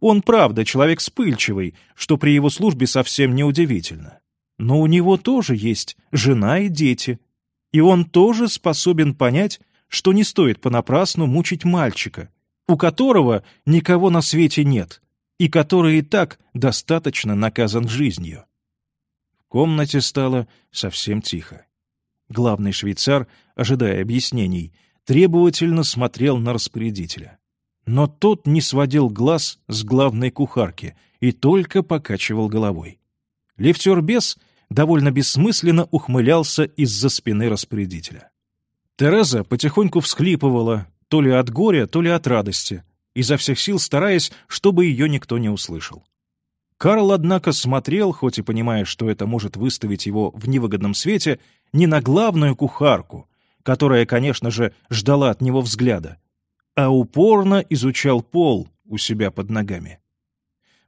Он, правда, человек вспыльчивый, что при его службе совсем неудивительно. Но у него тоже есть жена и дети. И он тоже способен понять, что не стоит понапрасну мучить мальчика, у которого никого на свете нет, и который и так достаточно наказан жизнью. В комнате стало совсем тихо. Главный швейцар, ожидая объяснений, требовательно смотрел на распорядителя. Но тот не сводил глаз с главной кухарки и только покачивал головой. Лифтер-бес довольно бессмысленно ухмылялся из-за спины распорядителя. Тереза потихоньку всхлипывала, то ли от горя, то ли от радости, изо всех сил стараясь, чтобы ее никто не услышал. Карл, однако, смотрел, хоть и понимая, что это может выставить его в невыгодном свете, не на главную кухарку, которая, конечно же, ждала от него взгляда, а упорно изучал пол у себя под ногами.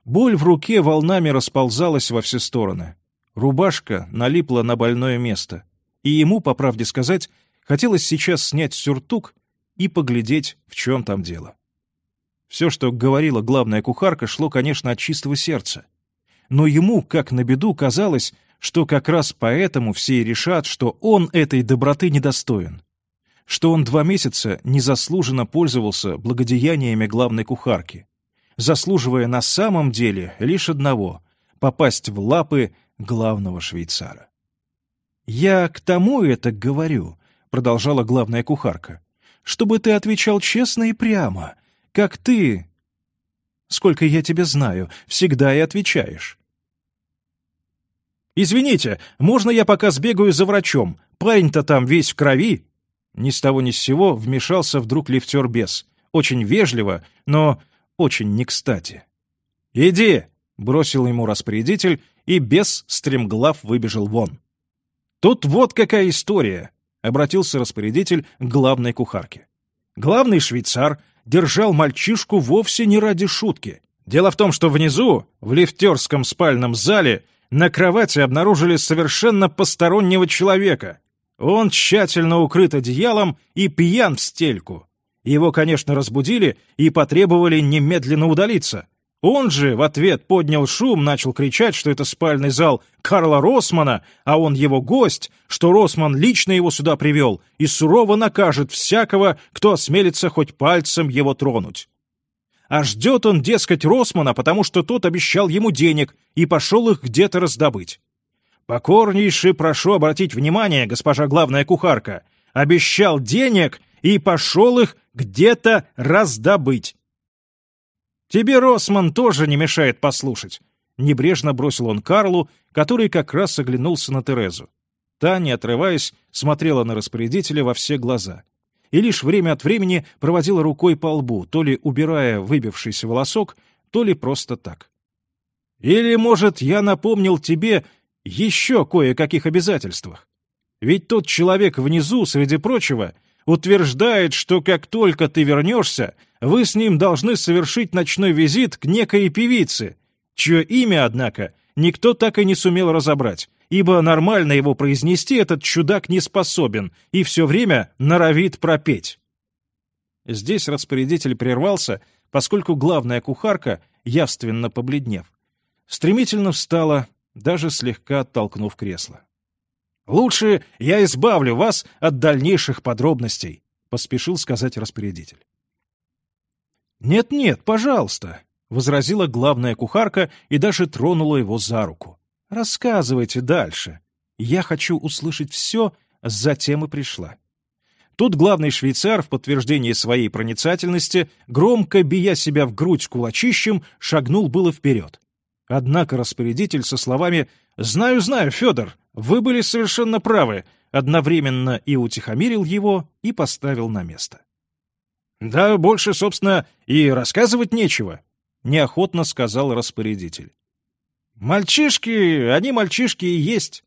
Боль в руке волнами расползалась во все стороны. Рубашка налипла на больное место, и ему, по правде сказать, хотелось сейчас снять сюртук и поглядеть, в чем там дело. Все, что говорила главная кухарка, шло, конечно, от чистого сердца. Но ему, как на беду, казалось, что как раз поэтому все и решат, что он этой доброты недостоин, что он два месяца незаслуженно пользовался благодеяниями главной кухарки, заслуживая на самом деле лишь одного — попасть в лапы главного швейцара. «Я к тому это говорю», — продолжала главная кухарка, «чтобы ты отвечал честно и прямо, как ты, сколько я тебя знаю, всегда и отвечаешь. «Извините, можно я пока сбегаю за врачом? Парень-то там весь в крови!» Ни с того ни с сего вмешался вдруг лифтер без. Очень вежливо, но очень не кстати. «Иди!» — бросил ему распорядитель, и бес стремглав выбежал вон. «Тут вот какая история!» — обратился распорядитель к главной кухарке. Главный швейцар держал мальчишку вовсе не ради шутки. Дело в том, что внизу, в лифтерском спальном зале, на кровати обнаружили совершенно постороннего человека. Он тщательно укрыт одеялом и пьян в стельку. Его, конечно, разбудили и потребовали немедленно удалиться. Он же в ответ поднял шум, начал кричать, что это спальный зал Карла Росмана, а он его гость, что Росман лично его сюда привел и сурово накажет всякого, кто осмелится хоть пальцем его тронуть. А ждет он, дескать, Росмана, потому что тот обещал ему денег и пошел их где-то раздобыть. Покорнейше прошу обратить внимание, госпожа главная кухарка, обещал денег и пошел их где-то раздобыть. Тебе, Росман, тоже не мешает послушать. Небрежно бросил он Карлу, который как раз оглянулся на Терезу. Та, не отрываясь, смотрела на распорядителя во все глаза. И лишь время от времени проводила рукой по лбу, то ли убирая выбившийся волосок, то ли просто так. «Или, может, я напомнил тебе еще кое-каких обязательствах? Ведь тот человек внизу, среди прочего, утверждает, что как только ты вернешься, вы с ним должны совершить ночной визит к некой певице, чье имя, однако, никто так и не сумел разобрать, ибо нормально его произнести этот чудак не способен и все время норовит пропеть. Здесь распорядитель прервался, поскольку главная кухарка, явственно побледнев, стремительно встала, даже слегка оттолкнув кресло. «Лучше я избавлю вас от дальнейших подробностей», — поспешил сказать распорядитель. «Нет-нет, пожалуйста», — возразила главная кухарка и даже тронула его за руку. «Рассказывайте дальше. Я хочу услышать все, затем и пришла». Тут главный швейцар в подтверждение своей проницательности, громко бия себя в грудь кулачищем, шагнул было вперед. Однако распорядитель со словами «Знаю, знаю, Федор, вы были совершенно правы», одновременно и утихомирил его, и поставил на место. «Да больше, собственно, и рассказывать нечего», — неохотно сказал распорядитель. «Мальчишки, они мальчишки и есть.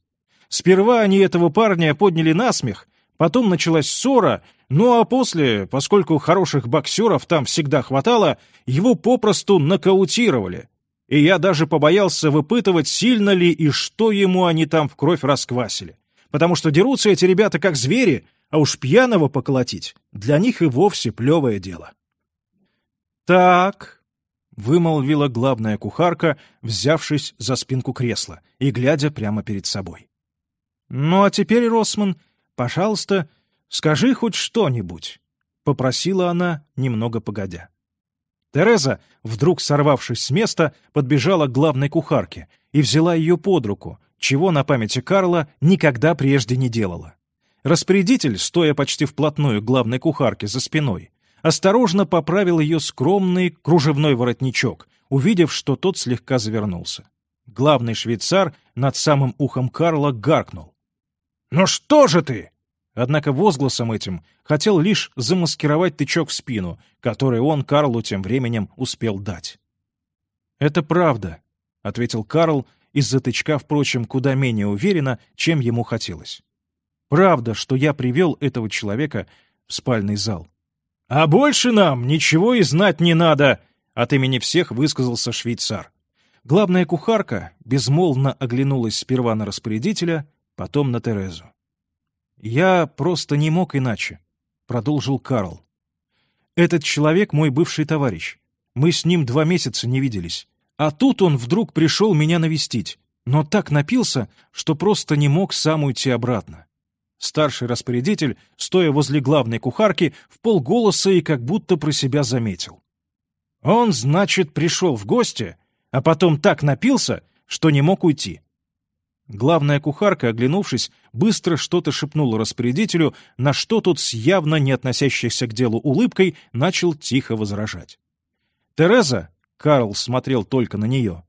Сперва они этого парня подняли на смех, потом началась ссора, ну а после, поскольку хороших боксеров там всегда хватало, его попросту нокаутировали. И я даже побоялся выпытывать, сильно ли и что ему они там в кровь расквасили. Потому что дерутся эти ребята как звери, а уж пьяного поколотить для них и вовсе плевое дело. «Так», — вымолвила главная кухарка, взявшись за спинку кресла и глядя прямо перед собой. «Ну а теперь, Росман, пожалуйста, скажи хоть что-нибудь», — попросила она, немного погодя. Тереза, вдруг сорвавшись с места, подбежала к главной кухарке и взяла ее под руку, чего на памяти Карла никогда прежде не делала. Распорядитель, стоя почти вплотную к главной кухарке за спиной, осторожно поправил ее скромный кружевной воротничок, увидев, что тот слегка завернулся. Главный швейцар над самым ухом Карла гаркнул. «Ну что же ты?» Однако возгласом этим хотел лишь замаскировать тычок в спину, который он Карлу тем временем успел дать. «Это правда», — ответил Карл, из-за тычка, впрочем, куда менее уверенно, чем ему хотелось. «Правда, что я привел этого человека в спальный зал. «А больше нам ничего и знать не надо!» — от имени всех высказался швейцар. Главная кухарка безмолвно оглянулась сперва на распорядителя, потом на Терезу. «Я просто не мог иначе», — продолжил Карл. «Этот человек мой бывший товарищ. Мы с ним два месяца не виделись. А тут он вдруг пришел меня навестить, но так напился, что просто не мог сам уйти обратно. Старший распорядитель, стоя возле главной кухарки, в полголоса и как будто про себя заметил. Он, значит, пришел в гости, а потом так напился, что не мог уйти. Главная кухарка, оглянувшись, быстро что-то шепнула распорядителю, на что тот с явно не относящейся к делу улыбкой начал тихо возражать. Тереза, Карл смотрел только на нее,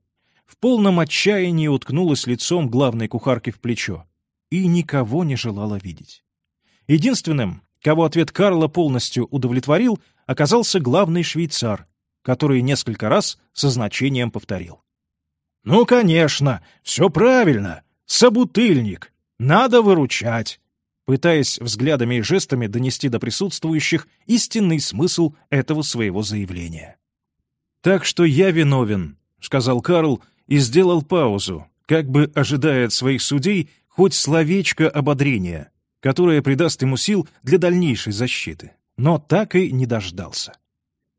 в полном отчаянии уткнулась лицом главной кухарки в плечо и никого не желала видеть. Единственным, кого ответ Карла полностью удовлетворил, оказался главный швейцар, который несколько раз со значением повторил. «Ну, конечно, все правильно. Собутыльник. Надо выручать», пытаясь взглядами и жестами донести до присутствующих истинный смысл этого своего заявления. «Так что я виновен», — сказал Карл и сделал паузу, как бы ожидая от своих судей хоть словечко ободрения, которое придаст ему сил для дальнейшей защиты, но так и не дождался.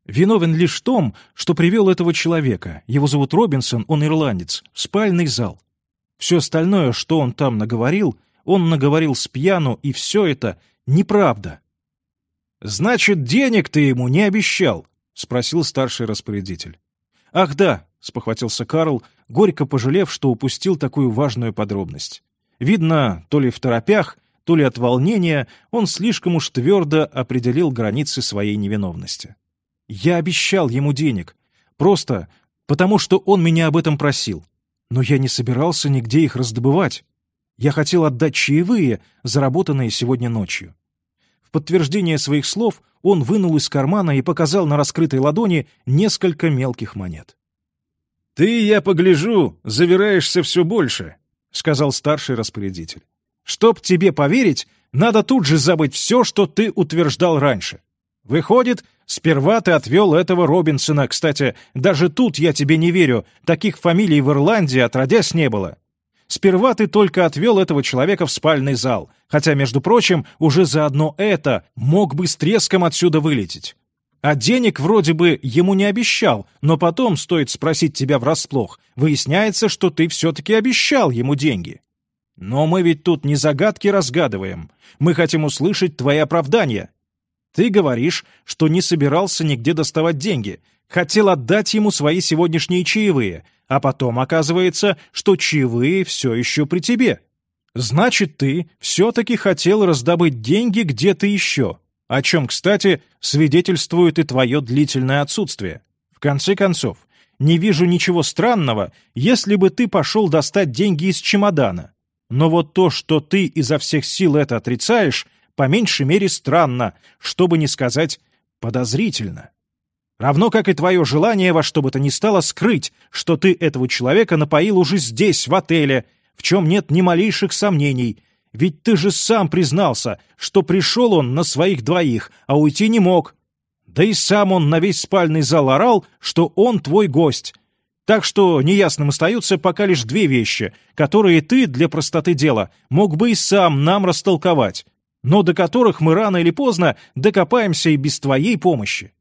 Виновен лишь том, что привел этого человека, его зовут Робинсон, он ирландец, в спальный зал. Все остальное, что он там наговорил, он наговорил с пьяну, и все это неправда. «Значит, денег ты ему не обещал?» — спросил старший распорядитель. «Ах да», — спохватился Карл, горько пожалев, что упустил такую важную подробность. Видно, то ли в торопях, то ли от волнения, он слишком уж твердо определил границы своей невиновности. Я обещал ему денег. Просто потому, что он меня об этом просил. Но я не собирался нигде их раздобывать. Я хотел отдать чаевые, заработанные сегодня ночью. В подтверждение своих слов он вынул из кармана и показал на раскрытой ладони несколько мелких монет. «Ты, я погляжу, завираешься все больше», — сказал старший распорядитель. «Чтоб тебе поверить, надо тут же забыть все, что ты утверждал раньше. Выходит, сперва ты отвел этого Робинсона. Кстати, даже тут я тебе не верю, таких фамилий в Ирландии отродясь не было. Сперва ты только отвел этого человека в спальный зал, хотя, между прочим, уже заодно это мог бы с треском отсюда вылететь. А денег вроде бы ему не обещал, но потом, стоит спросить тебя врасплох, выясняется, что ты все-таки обещал ему деньги. Но мы ведь тут не загадки разгадываем. Мы хотим услышать твои оправдания. Ты говоришь, что не собирался нигде доставать деньги, хотел отдать ему свои сегодняшние чаевые, а потом оказывается, что чаевые все еще при тебе. Значит, ты все-таки хотел раздобыть деньги где-то еще о чем, кстати, свидетельствует и твое длительное отсутствие. В конце концов, не вижу ничего странного, если бы ты пошел достать деньги из чемодана. Но вот то, что ты изо всех сил это отрицаешь, по меньшей мере странно, чтобы не сказать подозрительно. Равно как и твое желание во что бы то ни стало скрыть, что ты этого человека напоил уже здесь, в отеле, в чем нет ни малейших сомнений, ведь ты же сам признался, что пришел он на своих двоих, а уйти не мог. Да и сам он на весь спальный зал орал, что он твой гость. Так что неясным остаются пока лишь две вещи, которые ты, для простоты дела, мог бы и сам нам растолковать, но до которых мы рано или поздно докопаемся и без твоей помощи.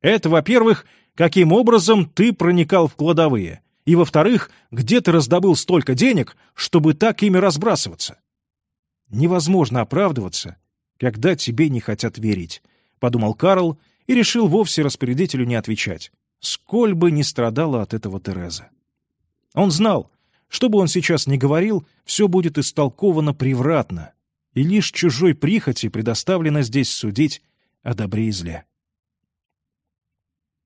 Это, во-первых, каким образом ты проникал в кладовые, и, во-вторых, где ты раздобыл столько денег, чтобы так ими разбрасываться? Невозможно оправдываться, когда тебе не хотят верить, — подумал Карл и решил вовсе распорядителю не отвечать, сколь бы ни страдала от этого Тереза. Он знал, что бы он сейчас ни говорил, все будет истолковано превратно, и лишь чужой прихоти предоставлено здесь судить о добре и зле.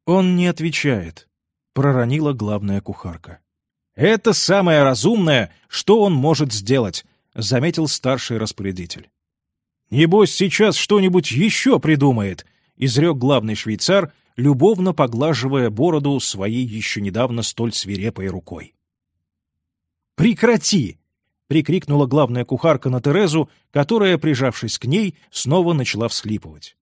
«Он не отвечает», — проронила главная кухарка. «Это самое разумное, что он может сделать», — заметил старший распорядитель. «Небось, сейчас что-нибудь еще придумает», — изрек главный швейцар, любовно поглаживая бороду своей еще недавно столь свирепой рукой. «Прекрати!» — прикрикнула главная кухарка на Терезу, которая, прижавшись к ней, снова начала всхлипывать.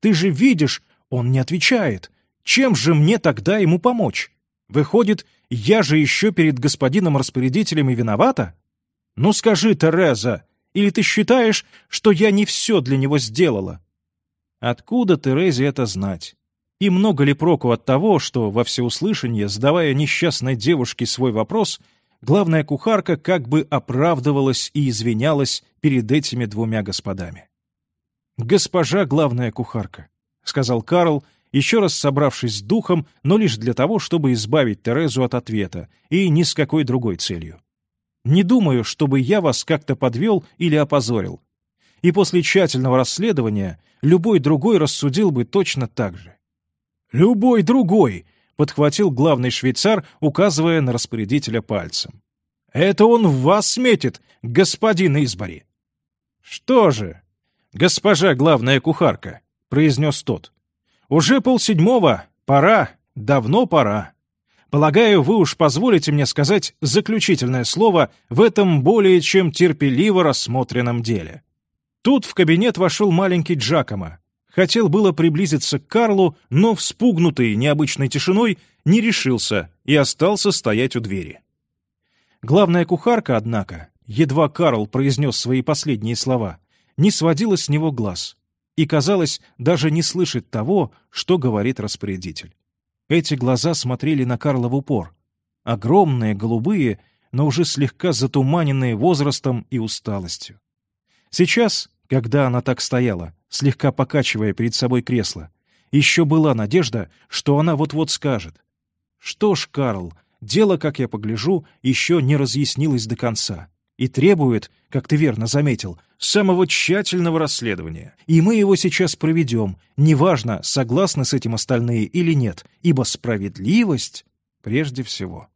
«Ты же видишь, он не отвечает. Чем же мне тогда ему помочь? Выходит, я же еще перед господином-распорядителем и виновата? Ну скажи, Тереза, или ты считаешь, что я не все для него сделала?» Откуда Терезе это знать? И много ли проку от того, что во всеуслышание, задавая несчастной девушке свой вопрос, главная кухарка как бы оправдывалась и извинялась перед этими двумя господами? «Госпожа главная кухарка», — сказал Карл, еще раз собравшись с духом, но лишь для того, чтобы избавить Терезу от ответа, и ни с какой другой целью. «Не думаю, чтобы я вас как-то подвел или опозорил. И после тщательного расследования любой другой рассудил бы точно так же». «Любой другой!» — подхватил главный швейцар, указывая на распорядителя пальцем. «Это он в вас сметит, господин Избори!» «Что же, госпожа главная кухарка», — произнес тот, — «уже полседьмого, пора, давно пора. Полагаю, вы уж позволите мне сказать заключительное слово в этом более чем терпеливо рассмотренном деле». Тут в кабинет вошел маленький Джакомо, Хотел было приблизиться к Карлу, но, вспугнутый необычной тишиной, не решился и остался стоять у двери. Главная кухарка, однако, едва Карл произнес свои последние слова, не сводила с него глаз и, казалось, даже не слышит того, что говорит распорядитель. Эти глаза смотрели на Карла в упор. Огромные, голубые, но уже слегка затуманенные возрастом и усталостью. Сейчас, когда она так стояла, слегка покачивая перед собой кресло. Еще была надежда, что она вот-вот скажет. «Что ж, Карл, дело, как я погляжу, еще не разъяснилось до конца и требует, как ты верно заметил, самого тщательного расследования. И мы его сейчас проведем, неважно, согласны с этим остальные или нет, ибо справедливость прежде всего».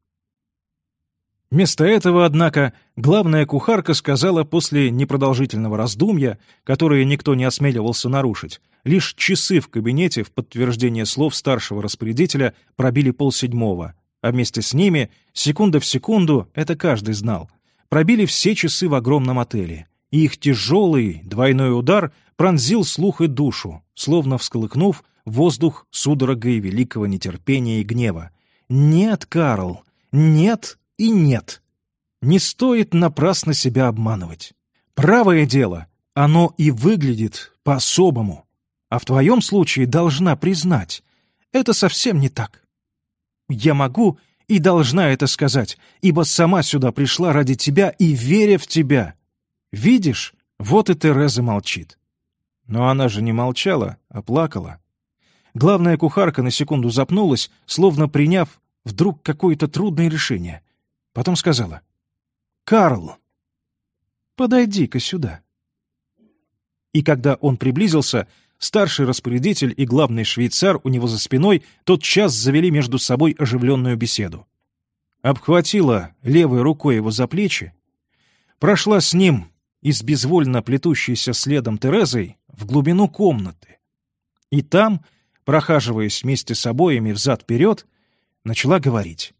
Вместо этого, однако, главная кухарка сказала после непродолжительного раздумья, которое никто не осмеливался нарушить, лишь часы в кабинете в подтверждение слов старшего распорядителя пробили полседьмого, а вместе с ними, секунда в секунду, это каждый знал, пробили все часы в огромном отеле, и их тяжелый двойной удар пронзил слух и душу, словно всколыхнув воздух судорогой великого нетерпения и гнева. «Нет, Карл, нет и нет. Не стоит напрасно себя обманывать. Правое дело, оно и выглядит по-особому. А в твоем случае должна признать, это совсем не так. Я могу и должна это сказать, ибо сама сюда пришла ради тебя и веря в тебя. Видишь, вот и Тереза молчит. Но она же не молчала, а плакала. Главная кухарка на секунду запнулась, словно приняв вдруг какое-то трудное решение, Потом сказала. «Карл, подойди-ка сюда». И когда он приблизился, старший распорядитель и главный швейцар у него за спиной тот час завели между собой оживленную беседу. Обхватила левой рукой его за плечи, прошла с ним и с безвольно плетущейся следом Терезой в глубину комнаты. И там, прохаживаясь вместе с обоями взад-вперед, начала говорить.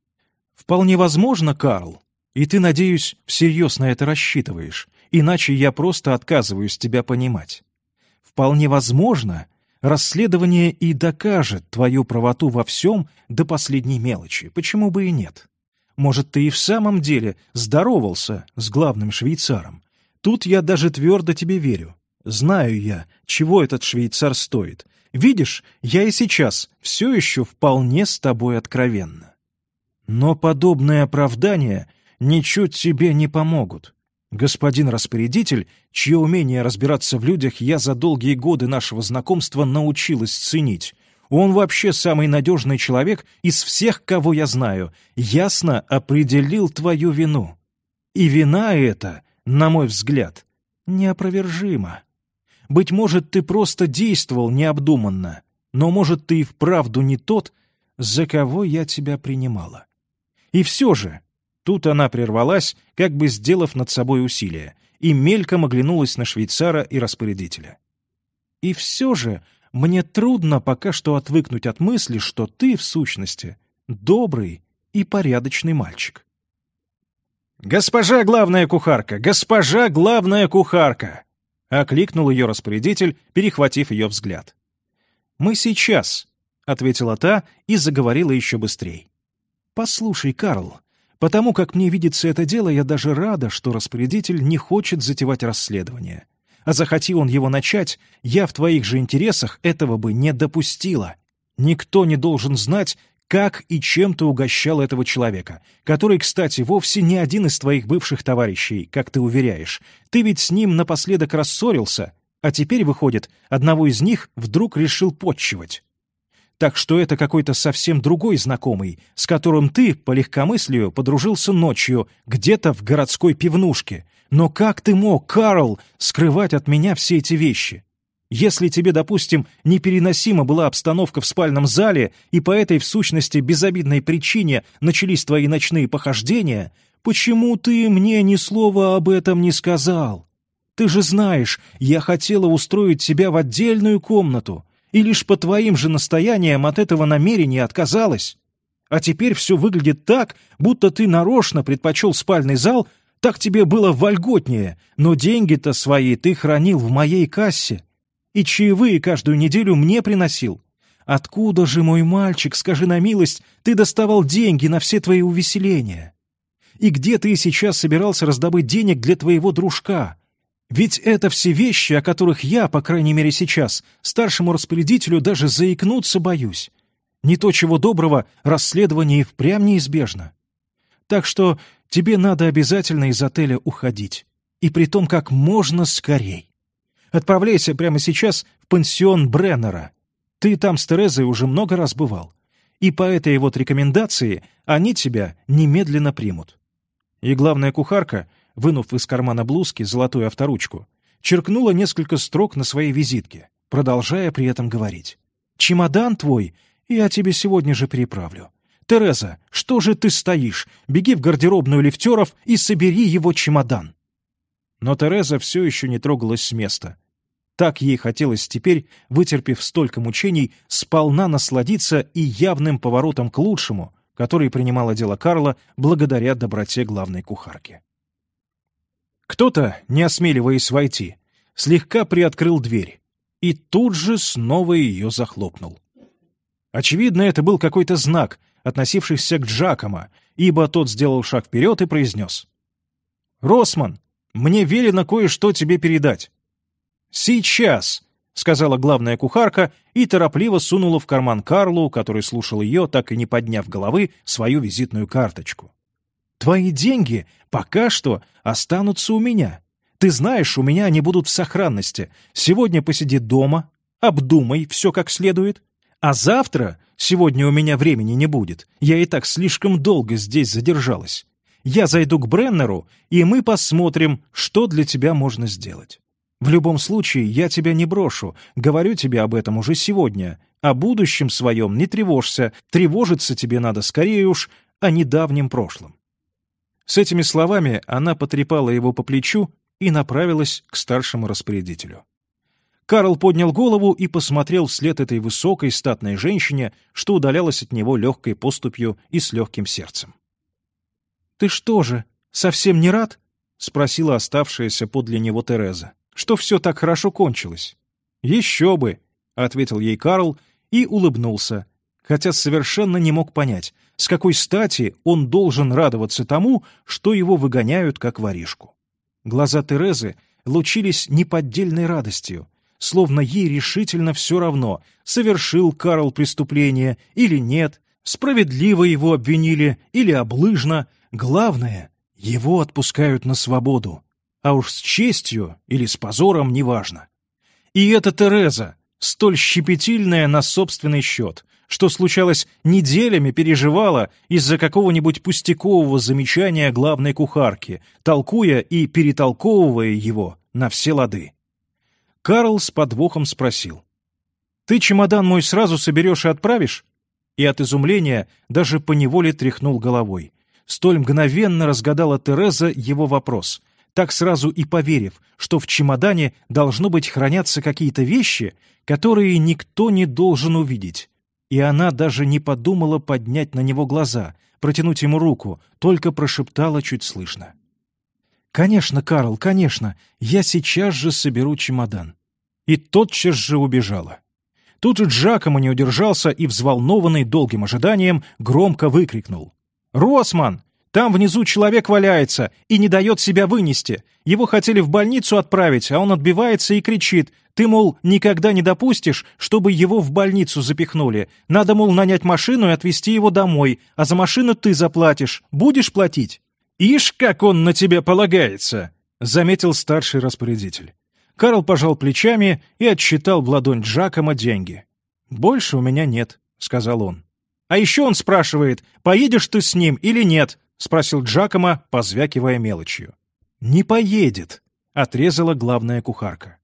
«Вполне возможно, Карл, и ты, надеюсь, всерьез на это рассчитываешь, иначе я просто отказываюсь тебя понимать. Вполне возможно, расследование и докажет твою правоту во всем до последней мелочи, почему бы и нет. Может, ты и в самом деле здоровался с главным швейцаром. Тут я даже твердо тебе верю. Знаю я, чего этот швейцар стоит. Видишь, я и сейчас все еще вполне с тобой откровенна. Но подобные оправдания ничуть тебе не помогут. Господин распорядитель, чье умение разбираться в людях я за долгие годы нашего знакомства научилась ценить, он вообще самый надежный человек из всех, кого я знаю, ясно определил твою вину. И вина эта, на мой взгляд, неопровержима. Быть может, ты просто действовал необдуманно, но, может, ты и вправду не тот, за кого я тебя принимала. И все же, тут она прервалась, как бы сделав над собой усилие, и мельком оглянулась на швейцара и распорядителя. И все же мне трудно пока что отвыкнуть от мысли, что ты, в сущности, добрый и порядочный мальчик. «Госпожа главная кухарка! Госпожа главная кухарка!» — окликнул ее распорядитель, перехватив ее взгляд. «Мы сейчас», — ответила та и заговорила еще быстрее. «Послушай, Карл, потому как мне видится это дело, я даже рада, что распорядитель не хочет затевать расследование а захоти он его начать, я в твоих же интересах этого бы не допустила. Никто не должен знать, как и чем ты угощал этого человека, который, кстати, вовсе не один из твоих бывших товарищей, как ты уверяешь. Ты ведь с ним напоследок рассорился, а теперь, выходит, одного из них вдруг решил подчивать. Так что это какой-то совсем другой знакомый, с которым ты, по легкомыслию, подружился ночью, где-то в городской пивнушке, но как ты мог, Карл, скрывать от меня все эти вещи? Если тебе, допустим, непереносима была обстановка в спальном зале, и по этой, в сущности, безобидной причине начались твои ночные похождения, почему ты мне ни слова об этом не сказал? Ты же знаешь, я хотела устроить тебя в отдельную комнату, и лишь по твоим же настояниям от этого намерения отказалась. А теперь все выглядит так, будто ты нарочно предпочел спальный зал так тебе было вольготнее, но деньги-то свои ты хранил в моей кассе. И чаевые каждую неделю мне приносил. Откуда же, мой мальчик, скажи на милость, ты доставал деньги на все твои увеселения? И где ты сейчас собирался раздобыть денег для твоего дружка? Ведь это все вещи, о которых я, по крайней мере сейчас, старшему распорядителю даже заикнуться боюсь. Не то чего доброго, расследование и впрямь неизбежно. Так что тебе надо обязательно из отеля уходить. И при том как можно скорей. Отправляйся прямо сейчас в пансион Бреннера. Ты там с Терезой уже много раз бывал. И по этой вот рекомендации они тебя немедленно примут. И главная кухарка, вынув из кармана блузки золотую авторучку, черкнула несколько строк на своей визитке, продолжая при этом говорить. «Чемодан твой я тебе сегодня же переправлю. «Тереза, что же ты стоишь? Беги в гардеробную лифтеров и собери его чемодан». Но Тереза все еще не трогалась с места. Так ей хотелось теперь, вытерпев столько мучений, сполна насладиться и явным поворотом к лучшему, который принимало дело Карла благодаря доброте главной кухарки. Кто-то, не осмеливаясь войти, слегка приоткрыл дверь и тут же снова ее захлопнул. Очевидно, это был какой-то знак, относившихся к Джакомо, ибо тот сделал шаг вперед и произнес. «Росман, мне велено кое-что тебе передать». «Сейчас!» — сказала главная кухарка и торопливо сунула в карман Карлу, который слушал ее, так и не подняв головы, свою визитную карточку. «Твои деньги пока что останутся у меня. Ты знаешь, у меня они будут в сохранности. Сегодня посиди дома, обдумай все как следует, а завтра Сегодня у меня времени не будет. Я и так слишком долго здесь задержалась. Я зайду к Бреннеру, и мы посмотрим, что для тебя можно сделать. В любом случае, я тебя не брошу, говорю тебе об этом уже сегодня. О будущем своем не тревожься, тревожиться тебе надо скорее уж о недавнем прошлом». С этими словами она потрепала его по плечу и направилась к старшему распорядителю. Карл поднял голову и посмотрел вслед этой высокой статной женщине, что удалялась от него легкой поступью и с легким сердцем. «Ты что же, совсем не рад?» — спросила оставшаяся подле него Тереза. «Что все так хорошо кончилось?» «Еще бы!» — ответил ей Карл и улыбнулся, хотя совершенно не мог понять, с какой стати он должен радоваться тому, что его выгоняют как воришку. Глаза Терезы лучились неподдельной радостью, словно ей решительно все равно, совершил Карл преступление или нет, справедливо его обвинили или облыжно. Главное, его отпускают на свободу. А уж с честью или с позором неважно. И эта Тереза, столь щепетильная на собственный счет, что случалось неделями переживала из-за какого-нибудь пустякового замечания главной кухарки, толкуя и перетолковывая его на все лады. Карл с подвохом спросил. «Ты чемодан мой сразу соберешь и отправишь?» И от изумления даже поневоле тряхнул головой. Столь мгновенно разгадала Тереза его вопрос, так сразу и поверив, что в чемодане должно быть хранятся какие-то вещи, которые никто не должен увидеть. И она даже не подумала поднять на него глаза, протянуть ему руку, только прошептала чуть слышно. «Конечно, Карл, конечно, я сейчас же соберу чемодан». И тотчас же убежала. Тут и Джакомо не удержался и, взволнованный долгим ожиданием, громко выкрикнул. «Росман! Там внизу человек валяется и не дает себя вынести. Его хотели в больницу отправить, а он отбивается и кричит. Ты, мол, никогда не допустишь, чтобы его в больницу запихнули. Надо, мол, нанять машину и отвезти его домой, а за машину ты заплатишь. Будешь платить?» «Ишь, как он на тебя полагается!» — заметил старший распорядитель. Карл пожал плечами и отсчитал в ладонь Джакома деньги. «Больше у меня нет», — сказал он. «А еще он спрашивает, поедешь ты с ним или нет?» — спросил Джакома, позвякивая мелочью. «Не поедет», — отрезала главная кухарка.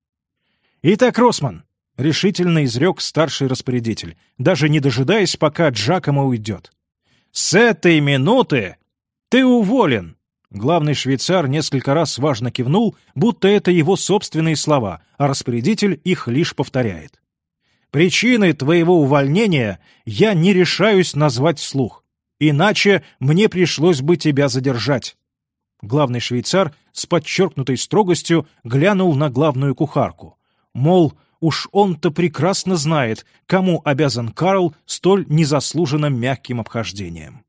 «Итак, Росман», — решительно изрек старший распорядитель, даже не дожидаясь, пока Джакома уйдет. «С этой минуты «Ты уволен!» Главный швейцар несколько раз важно кивнул, будто это его собственные слова, а распорядитель их лишь повторяет. «Причины твоего увольнения я не решаюсь назвать вслух, иначе мне пришлось бы тебя задержать». Главный швейцар с подчеркнутой строгостью глянул на главную кухарку. Мол, уж он-то прекрасно знает, кому обязан Карл столь незаслуженным мягким обхождением.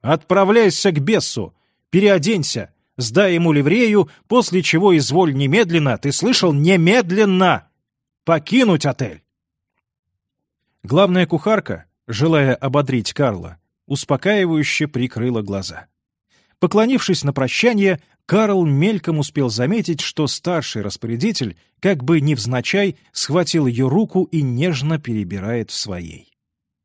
Отправляйся к бесу, переоденься, сдай ему ливрею, после чего изволь немедленно, ты слышал, немедленно покинуть отель. Главная кухарка, желая ободрить Карла, успокаивающе прикрыла глаза. Поклонившись на прощание, Карл мельком успел заметить, что старший распорядитель, как бы невзначай, схватил ее руку и нежно перебирает в своей.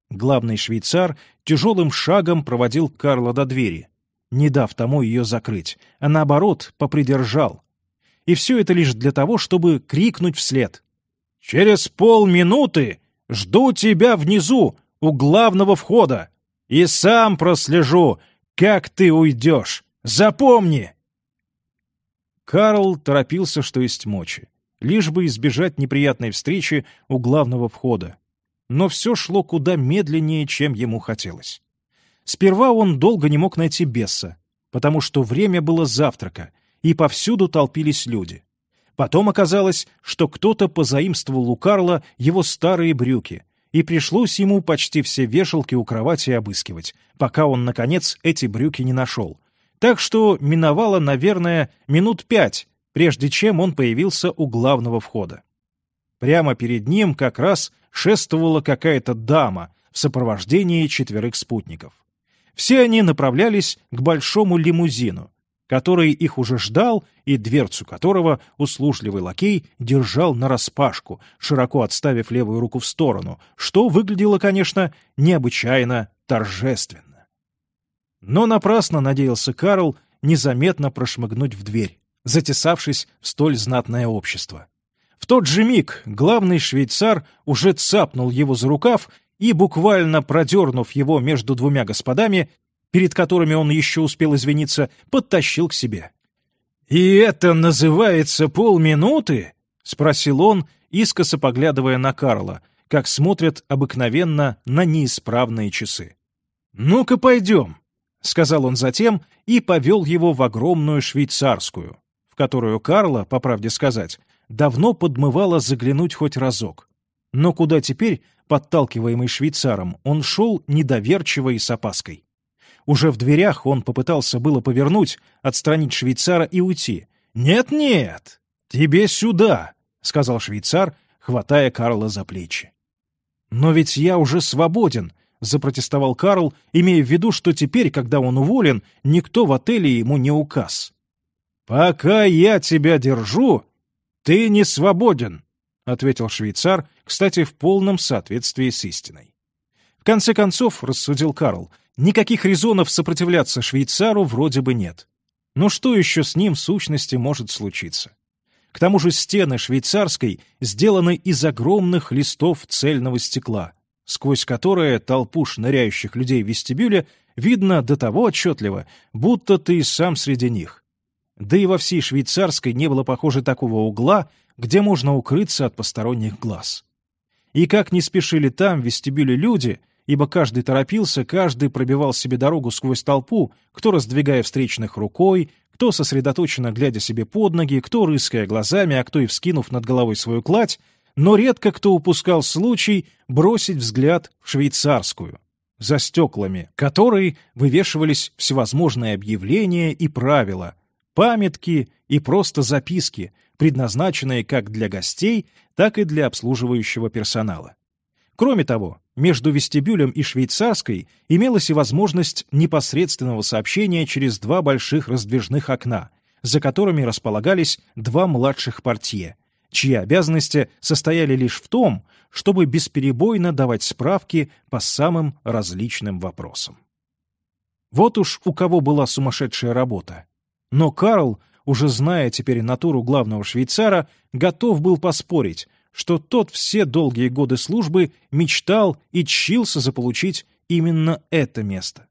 Главный швейцар тяжелым шагом проводил Карла до двери, не дав тому ее закрыть, а наоборот, попридержал. И все это лишь для того, чтобы крикнуть вслед. «Через полминуты жду тебя внизу, у главного входа, и сам прослежу, как ты уйдешь. Запомни!» Карл торопился, что есть мочи, лишь бы избежать неприятной встречи у главного входа но все шло куда медленнее, чем ему хотелось. Сперва он долго не мог найти Бесса, потому что время было завтрака, и повсюду толпились люди. Потом оказалось, что кто-то позаимствовал у Карла его старые брюки, и пришлось ему почти все вешалки у кровати обыскивать, пока он, наконец, эти брюки не нашел. Так что миновало, наверное, минут пять, прежде чем он появился у главного входа. Прямо перед ним как раз шествовала какая-то дама в сопровождении четверых спутников. Все они направлялись к большому лимузину, который их уже ждал и дверцу которого услужливый лакей держал нараспашку, широко отставив левую руку в сторону, что выглядело, конечно, необычайно торжественно. Но напрасно надеялся Карл незаметно прошмыгнуть в дверь, затесавшись в столь знатное общество. В тот же миг главный швейцар уже цапнул его за рукав и, буквально продернув его между двумя господами, перед которыми он еще успел извиниться, подтащил к себе. «И это называется полминуты?» — спросил он, искоса поглядывая на Карла, как смотрят обыкновенно на неисправные часы. «Ну-ка, пойдем», — сказал он затем и повел его в огромную швейцарскую, в которую Карла, по правде сказать, давно подмывало заглянуть хоть разок. Но куда теперь, подталкиваемый швейцаром, он шел недоверчиво и с опаской. Уже в дверях он попытался было повернуть, отстранить швейцара и уйти. «Нет-нет, тебе сюда», — сказал швейцар, хватая Карла за плечи. «Но ведь я уже свободен», — запротестовал Карл, имея в виду, что теперь, когда он уволен, никто в отеле ему не указ. «Пока я тебя держу, ты не свободен», — ответил швейцар, кстати, в полном соответствии с истиной. В конце концов, — рассудил Карл, — никаких резонов сопротивляться швейцару вроде бы нет. Но что еще с ним в сущности может случиться? К тому же стены швейцарской сделаны из огромных листов цельного стекла, сквозь которое толпу шныряющих людей в вестибюле видно до того отчетливо, будто ты сам среди них. Да и во всей швейцарской не было, похоже, такого угла, где можно укрыться от посторонних глаз. И как не спешили там, в вестибюле люди, ибо каждый торопился, каждый пробивал себе дорогу сквозь толпу, кто раздвигая встречных рукой, кто сосредоточенно глядя себе под ноги, кто рыская глазами, а кто и вскинув над головой свою кладь, но редко кто упускал случай бросить взгляд в швейцарскую, за стеклами которой вывешивались всевозможные объявления и правила, памятки и просто записки, предназначенные как для гостей, так и для обслуживающего персонала. Кроме того, между вестибюлем и швейцарской имелась и возможность непосредственного сообщения через два больших раздвижных окна, за которыми располагались два младших портье, чьи обязанности состояли лишь в том, чтобы бесперебойно давать справки по самым различным вопросам. Вот уж у кого была сумасшедшая работа. Но Карл, уже зная теперь натуру главного швейцара, готов был поспорить, что тот все долгие годы службы мечтал и чился заполучить именно это место.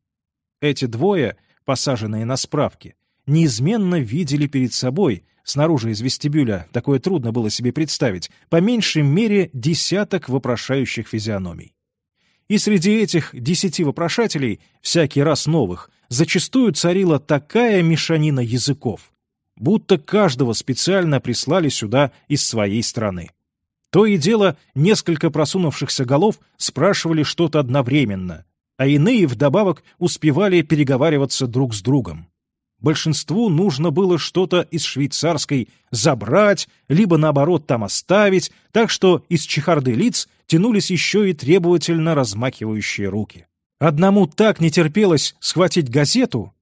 Эти двое, посаженные на справки, неизменно видели перед собой, снаружи из вестибюля, такое трудно было себе представить, по меньшей мере десяток вопрошающих физиономий. И среди этих десяти вопрошателей, всякий раз новых, зачастую царила такая мешанина языков, будто каждого специально прислали сюда из своей страны. То и дело, несколько просунувшихся голов спрашивали что-то одновременно, а иные вдобавок успевали переговариваться друг с другом. Большинству нужно было что-то из швейцарской забрать, либо наоборот там оставить, так что из чехарды лиц тянулись еще и требовательно размахивающие руки. Одному так не терпелось схватить газету,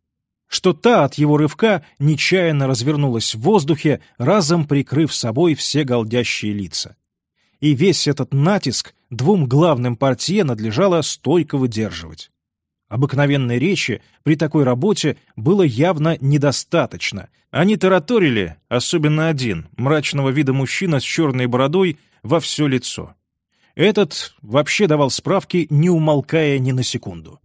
что та от его рывка нечаянно развернулась в воздухе, разом прикрыв собой все голдящие лица и весь этот натиск двум главным портье надлежало стойко выдерживать. Обыкновенной речи при такой работе было явно недостаточно. Они тараторили, особенно один, мрачного вида мужчина с черной бородой во все лицо. Этот вообще давал справки, не умолкая ни на секунду.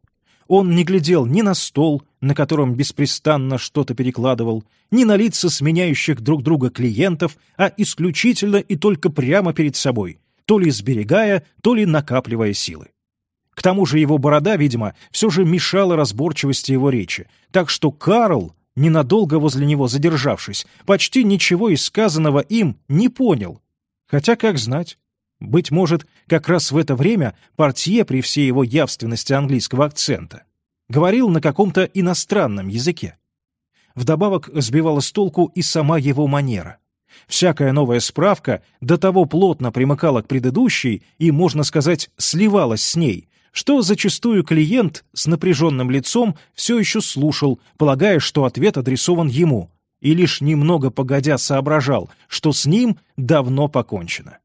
Он не глядел ни на стол, на котором беспрестанно что-то перекладывал, ни на лица сменяющих друг друга клиентов, а исключительно и только прямо перед собой, то ли сберегая, то ли накапливая силы. К тому же его борода, видимо, все же мешала разборчивости его речи, так что Карл, ненадолго возле него задержавшись, почти ничего из сказанного им не понял. Хотя, как знать, быть может, как раз в это время портье при всей его явственности английского акцента говорил на каком-то иностранном языке. Вдобавок сбивала с толку и сама его манера. Всякая новая справка до того плотно примыкала к предыдущей и, можно сказать, сливалась с ней, что зачастую клиент с напряженным лицом все еще слушал, полагая, что ответ адресован ему, и лишь немного погодя соображал, что с ним давно покончено.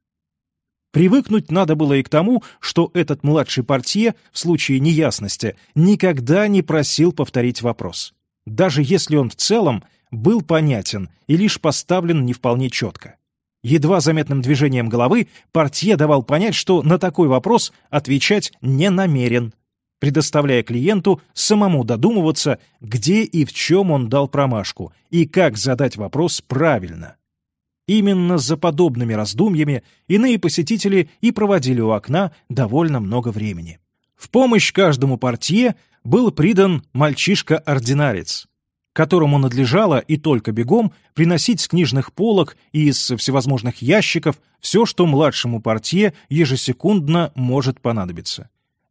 Привыкнуть надо было и к тому, что этот младший портье в случае неясности никогда не просил повторить вопрос, даже если он в целом был понятен и лишь поставлен не вполне четко. Едва заметным движением головы портье давал понять, что на такой вопрос отвечать не намерен, предоставляя клиенту самому додумываться, где и в чем он дал промашку и как задать вопрос правильно. Именно за подобными раздумьями иные посетители и проводили у окна довольно много времени. В помощь каждому портье был придан мальчишка-ординарец, которому надлежало и только бегом приносить с книжных полок и из всевозможных ящиков все, что младшему портье ежесекундно может понадобиться.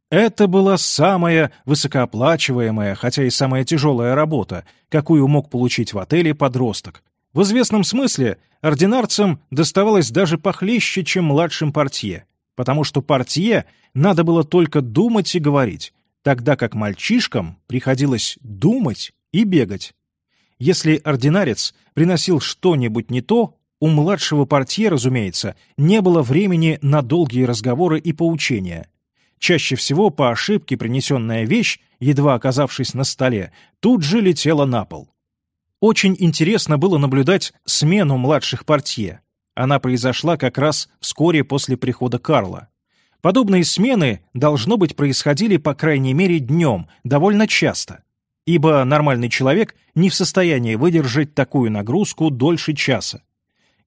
Это была самая высокооплачиваемая, хотя и самая тяжелая работа, какую мог получить в отеле подросток, В известном смысле ординарцам доставалось даже похлеще, чем младшим портье, потому что портье надо было только думать и говорить, тогда как мальчишкам приходилось думать и бегать. Если ординарец приносил что-нибудь не то, у младшего портье, разумеется, не было времени на долгие разговоры и поучения. Чаще всего по ошибке принесенная вещь, едва оказавшись на столе, тут же летела на пол. Очень интересно было наблюдать смену младших портье. Она произошла как раз вскоре после прихода Карла. Подобные смены, должно быть, происходили по крайней мере днем, довольно часто, ибо нормальный человек не в состоянии выдержать такую нагрузку дольше часа.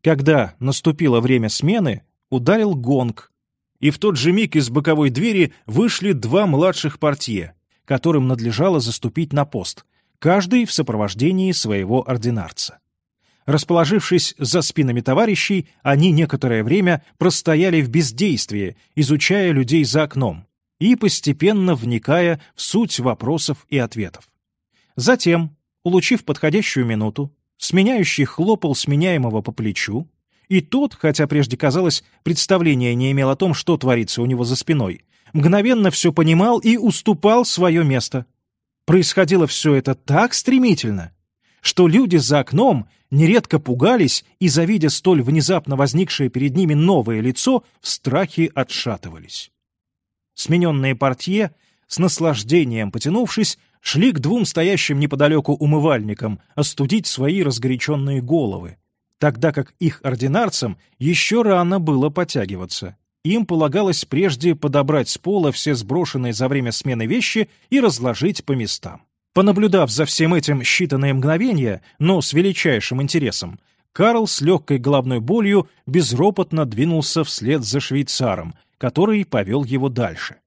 Когда наступило время смены, ударил гонг, и в тот же миг из боковой двери вышли два младших портье, которым надлежало заступить на пост, каждый в сопровождении своего ординарца. Расположившись за спинами товарищей, они некоторое время простояли в бездействии, изучая людей за окном и постепенно вникая в суть вопросов и ответов. Затем, улучив подходящую минуту, сменяющий хлопал сменяемого по плечу, и тот, хотя прежде казалось, представления не имел о том, что творится у него за спиной, мгновенно все понимал и уступал свое место. Происходило все это так стремительно, что люди за окном нередко пугались и, завидя столь внезапно возникшее перед ними новое лицо, в страхе отшатывались. Смененные портье, с наслаждением потянувшись, шли к двум стоящим неподалеку умывальникам остудить свои разгоряченные головы, тогда как их ординарцам еще рано было потягиваться. Им полагалось прежде подобрать с пола все сброшенные за время смены вещи и разложить по местам. Понаблюдав за всем этим считанные мгновения, но с величайшим интересом, Карл с легкой головной болью безропотно двинулся вслед за швейцаром, который повел его дальше.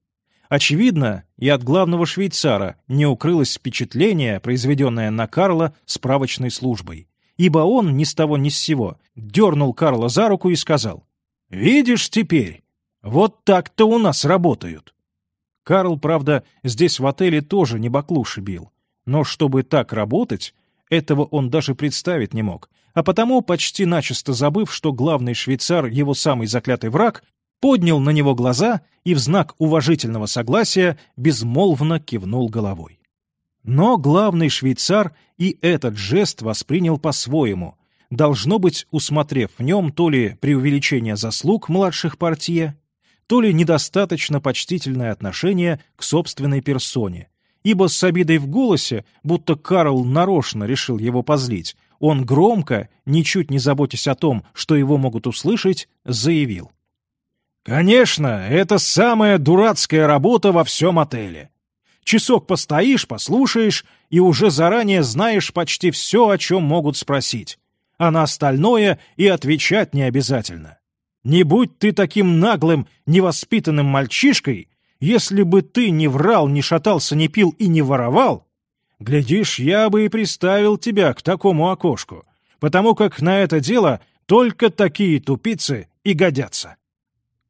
Очевидно, и от главного швейцара не укрылось впечатление, произведенное на Карла справочной службой, ибо он ни с того ни с сего дернул Карла за руку и сказал, «Видишь теперь, вот так-то у нас работают». Карл, правда, здесь в отеле тоже не баклуши бил, но чтобы так работать, этого он даже представить не мог, а потому, почти начисто забыв, что главный швейцар, его самый заклятый враг, поднял на него глаза и в знак уважительного согласия безмолвно кивнул головой. Но главный швейцар и этот жест воспринял по-своему, должно быть, усмотрев в нем то ли преувеличение заслуг младших партия, то ли недостаточно почтительное отношение к собственной персоне, ибо с обидой в голосе, будто Карл нарочно решил его позлить, он громко, ничуть не заботясь о том, что его могут услышать, заявил. «Конечно, это самая дурацкая работа во всем отеле. Часок постоишь, послушаешь, и уже заранее знаешь почти все, о чем могут спросить. А на остальное и отвечать не обязательно. Не будь ты таким наглым, невоспитанным мальчишкой, если бы ты не врал, не шатался, не пил и не воровал, глядишь, я бы и приставил тебя к такому окошку, потому как на это дело только такие тупицы и годятся.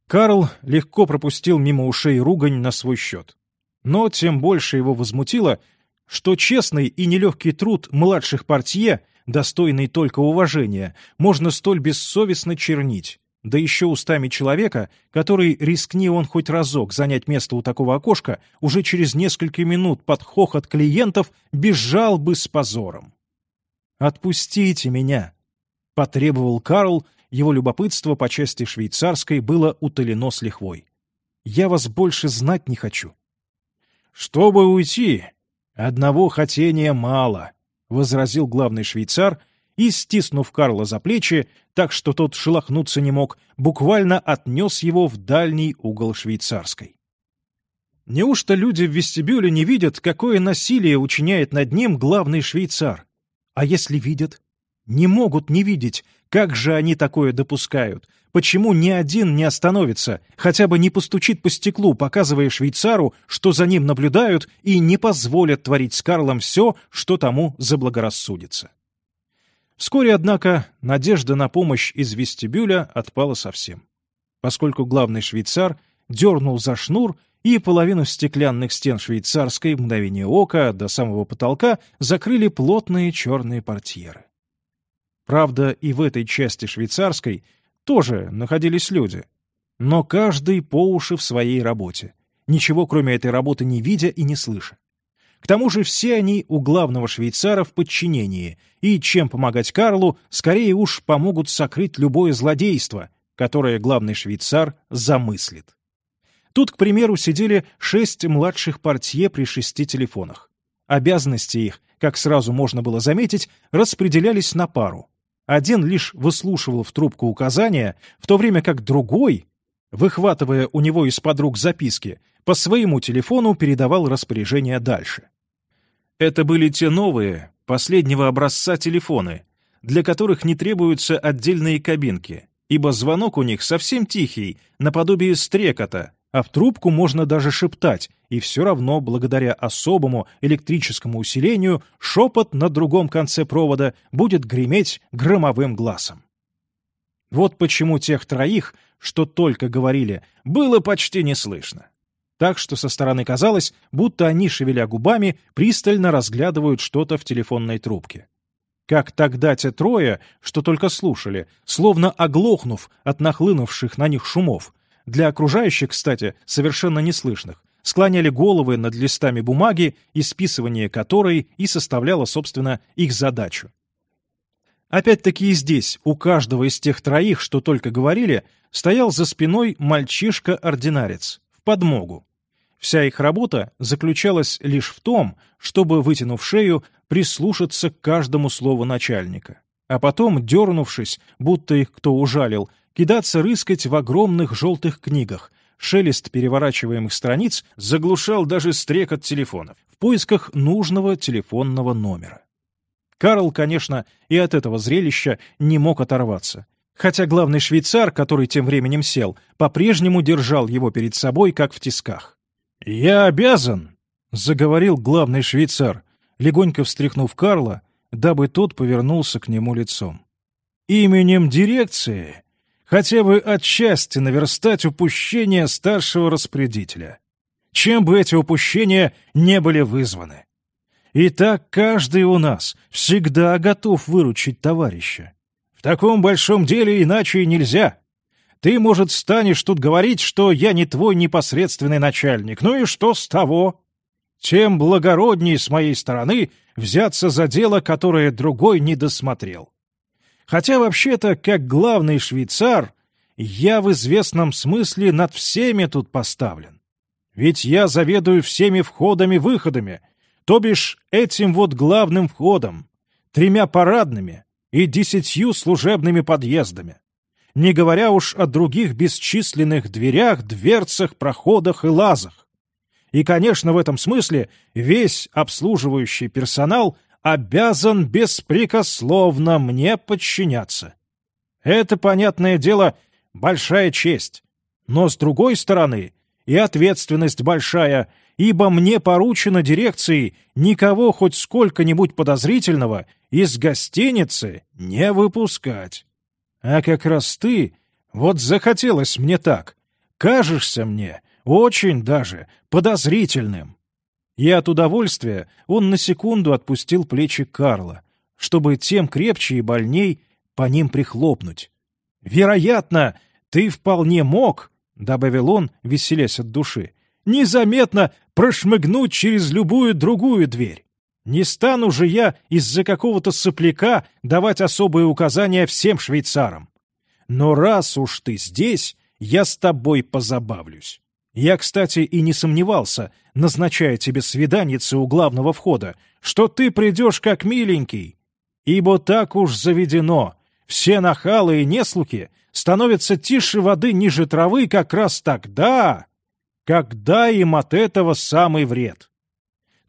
Карл легко пропустил мимо ушей ругань на свой счет. Но тем больше его возмутило, что честный и нелегкий труд младших портье, достойный только уважения, можно столь бессовестно чернить, да еще устами человека, который, рискни он хоть разок занять место у такого окошка, уже через несколько минут под хохот клиентов бежал бы с позором. «Отпустите меня!» — потребовал Карл, его любопытство по части швейцарской было утолено с лихвой. «Я вас больше знать не хочу». «Чтобы уйти, одного хотения мало», — возразил главный швейцар и, стиснув Карла за плечи, так что тот шелохнуться не мог, буквально отнес его в дальний угол швейцарской. Неужто люди в вестибюле не видят, какое насилие учиняет над ним главный швейцар? А если видят? Не могут не видеть, как же они такое допускают? Почему ни один не остановится, хотя бы не постучит по стеклу, показывая швейцару, что за ним наблюдают и не позволят творить с Карлом все, что тому заблагорассудится? Вскоре, однако, надежда на помощь из вестибюля отпала совсем, поскольку главный швейцар дернул за шнур, и половину стеклянных стен швейцарской мгновение ока до самого потолка закрыли плотные черные портьеры. Правда, и в этой части швейцарской тоже находились люди. Но каждый по уши в своей работе, ничего кроме этой работы не видя и не слыша. К тому же все они у главного швейцара в подчинении, и чем помогать Карлу, скорее уж помогут сокрыть любое злодейство, которое главный швейцар замыслит. Тут, к примеру, сидели шесть младших портье при шести телефонах. Обязанности их, как сразу можно было заметить, распределялись на пару. Один лишь выслушивал в трубку указания, в то время как другой, выхватывая у него из-под рук записки, по своему телефону передавал распоряжение дальше. Это были те новые, последнего образца телефоны, для которых не требуются отдельные кабинки, ибо звонок у них совсем тихий, наподобие стрекота, а в трубку можно даже шептать, и все равно, благодаря особому электрическому усилению, шепот на другом конце провода будет греметь громовым глазом. Вот почему тех троих, что только говорили, было почти не слышно. Так что со стороны казалось, будто они, шевеля губами, пристально разглядывают что-то в телефонной трубке. Как тогда те трое, что только слушали, словно оглохнув от нахлынувших на них шумов, для окружающих, кстати, совершенно неслышных, склоняли головы над листами бумаги, исписывание которой и составляло, собственно, их задачу. Опять-таки и здесь у каждого из тех троих, что только говорили, стоял за спиной мальчишка-ординарец, в подмогу. Вся их работа заключалась лишь в том, чтобы, вытянув шею, прислушаться к каждому слову начальника. А потом, дернувшись, будто их кто ужалил, кидаться рыскать в огромных желтых книгах. Шелест переворачиваемых страниц заглушал даже стрекот телефонов в поисках нужного телефонного номера. Карл, конечно, и от этого зрелища не мог оторваться. Хотя главный швейцар, который тем временем сел, по-прежнему держал его перед собой, как в тисках. «Я обязан», — заговорил главный швейцар, легонько встряхнув Карла, дабы тот повернулся к нему лицом. «Именем дирекции хотя бы отчасти наверстать упущения старшего распорядителя, чем бы эти упущения не были вызваны. И так каждый у нас всегда готов выручить товарища. В таком большом деле иначе и нельзя. Ты, может, станешь тут говорить, что я не твой непосредственный начальник. Ну и что с того? Тем благороднее с моей стороны взяться за дело, которое другой не досмотрел. Хотя вообще-то, как главный швейцар, я в известном смысле над всеми тут поставлен. Ведь я заведую всеми входами-выходами, то бишь этим вот главным входом, тремя парадными и десятью служебными подъездами. Не говоря уж о других бесчисленных дверях, дверцах, проходах и лазах. И, конечно, в этом смысле весь обслуживающий персонал обязан беспрекословно мне подчиняться. Это, понятное дело, большая честь. Но, с другой стороны, и ответственность большая, ибо мне поручено дирекции никого хоть сколько-нибудь подозрительного из гостиницы не выпускать. А как раз ты, вот захотелось мне так, кажешься мне очень даже подозрительным. И от удовольствия он на секунду отпустил плечи Карла, чтобы тем крепче и больней по ним прихлопнуть. «Вероятно, ты вполне мог», — добавил он, веселясь от души, «незаметно прошмыгнуть через любую другую дверь. Не стану же я из-за какого-то сопляка давать особые указания всем швейцарам. Но раз уж ты здесь, я с тобой позабавлюсь. Я, кстати, и не сомневался, назначая тебе свиданицы у главного входа, что ты придешь как миленький. Ибо так уж заведено. Все нахалы и неслуки становятся тише воды ниже травы как раз тогда, когда им от этого самый вред.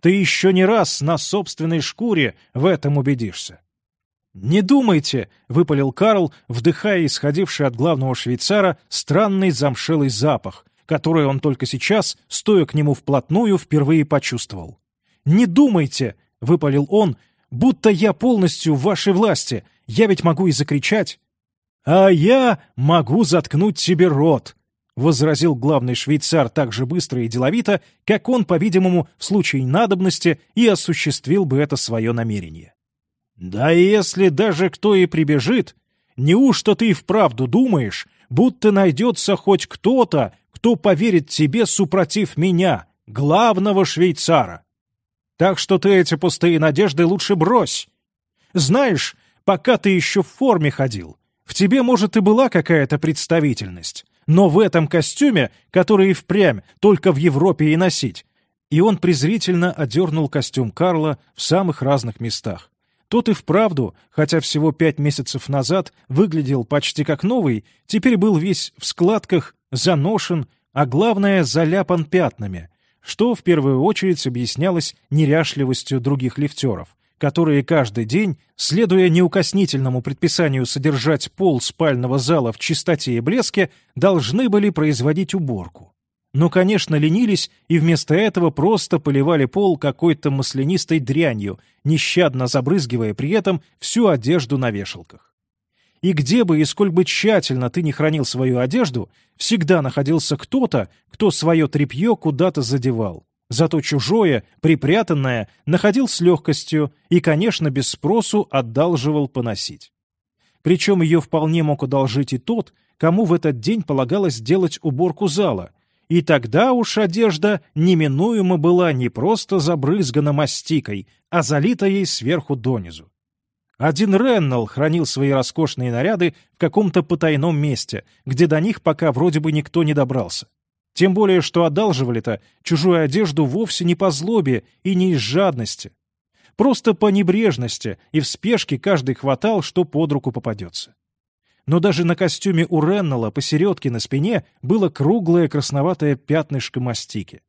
Ты еще не раз на собственной шкуре в этом убедишься. «Не думайте», — выпалил Карл, вдыхая исходивший от главного швейцара странный замшелый запах, которое он только сейчас, стоя к нему вплотную, впервые почувствовал. «Не думайте!» — выпалил он, — «будто я полностью в вашей власти. Я ведь могу и закричать». «А я могу заткнуть себе рот», — возразил главный швейцар так же быстро и деловито, как он, по-видимому, в случае надобности и осуществил бы это свое намерение. Да и если даже кто и прибежит, неужто ты вправду думаешь, будто найдется хоть кто-то, кто поверит тебе супротив меня, главного швейцара? Так что ты эти пустые надежды лучше брось. Знаешь, пока ты еще в форме ходил, в тебе, может, и была какая-то представительность, но в этом костюме, который и впрямь только в Европе и носить, и он презрительно одернул костюм Карла в самых разных местах. Тот и вправду, хотя всего пять месяцев назад выглядел почти как новый, теперь был весь в складках, заношен, а главное, заляпан пятнами, что в первую очередь объяснялось неряшливостью других лифтеров, которые каждый день, следуя неукоснительному предписанию содержать пол спального зала в чистоте и блеске, должны были производить уборку но, конечно, ленились и вместо этого просто поливали пол какой-то маслянистой дрянью, нещадно забрызгивая при этом всю одежду на вешалках. И где бы и сколь бы тщательно ты не хранил свою одежду, всегда находился кто-то, кто свое тряпье куда-то задевал. Зато чужое, припрятанное, находил с легкостью и, конечно, без спросу одалживал поносить. Причем ее вполне мог одолжить и тот, кому в этот день полагалось делать уборку зала — и тогда уж одежда неминуемо была не просто забрызгана мастикой, а залита ей сверху донизу. Один Реннелл хранил свои роскошные наряды в каком-то потайном месте, где до них пока вроде бы никто не добрался. Тем более, что одалживали-то чужую одежду вовсе не по злобе и не из жадности. Просто по небрежности и в спешке каждый хватал, что под руку попадется но даже на костюме у Реннелла посередке на спине было круглое красноватое пятнышко мастики.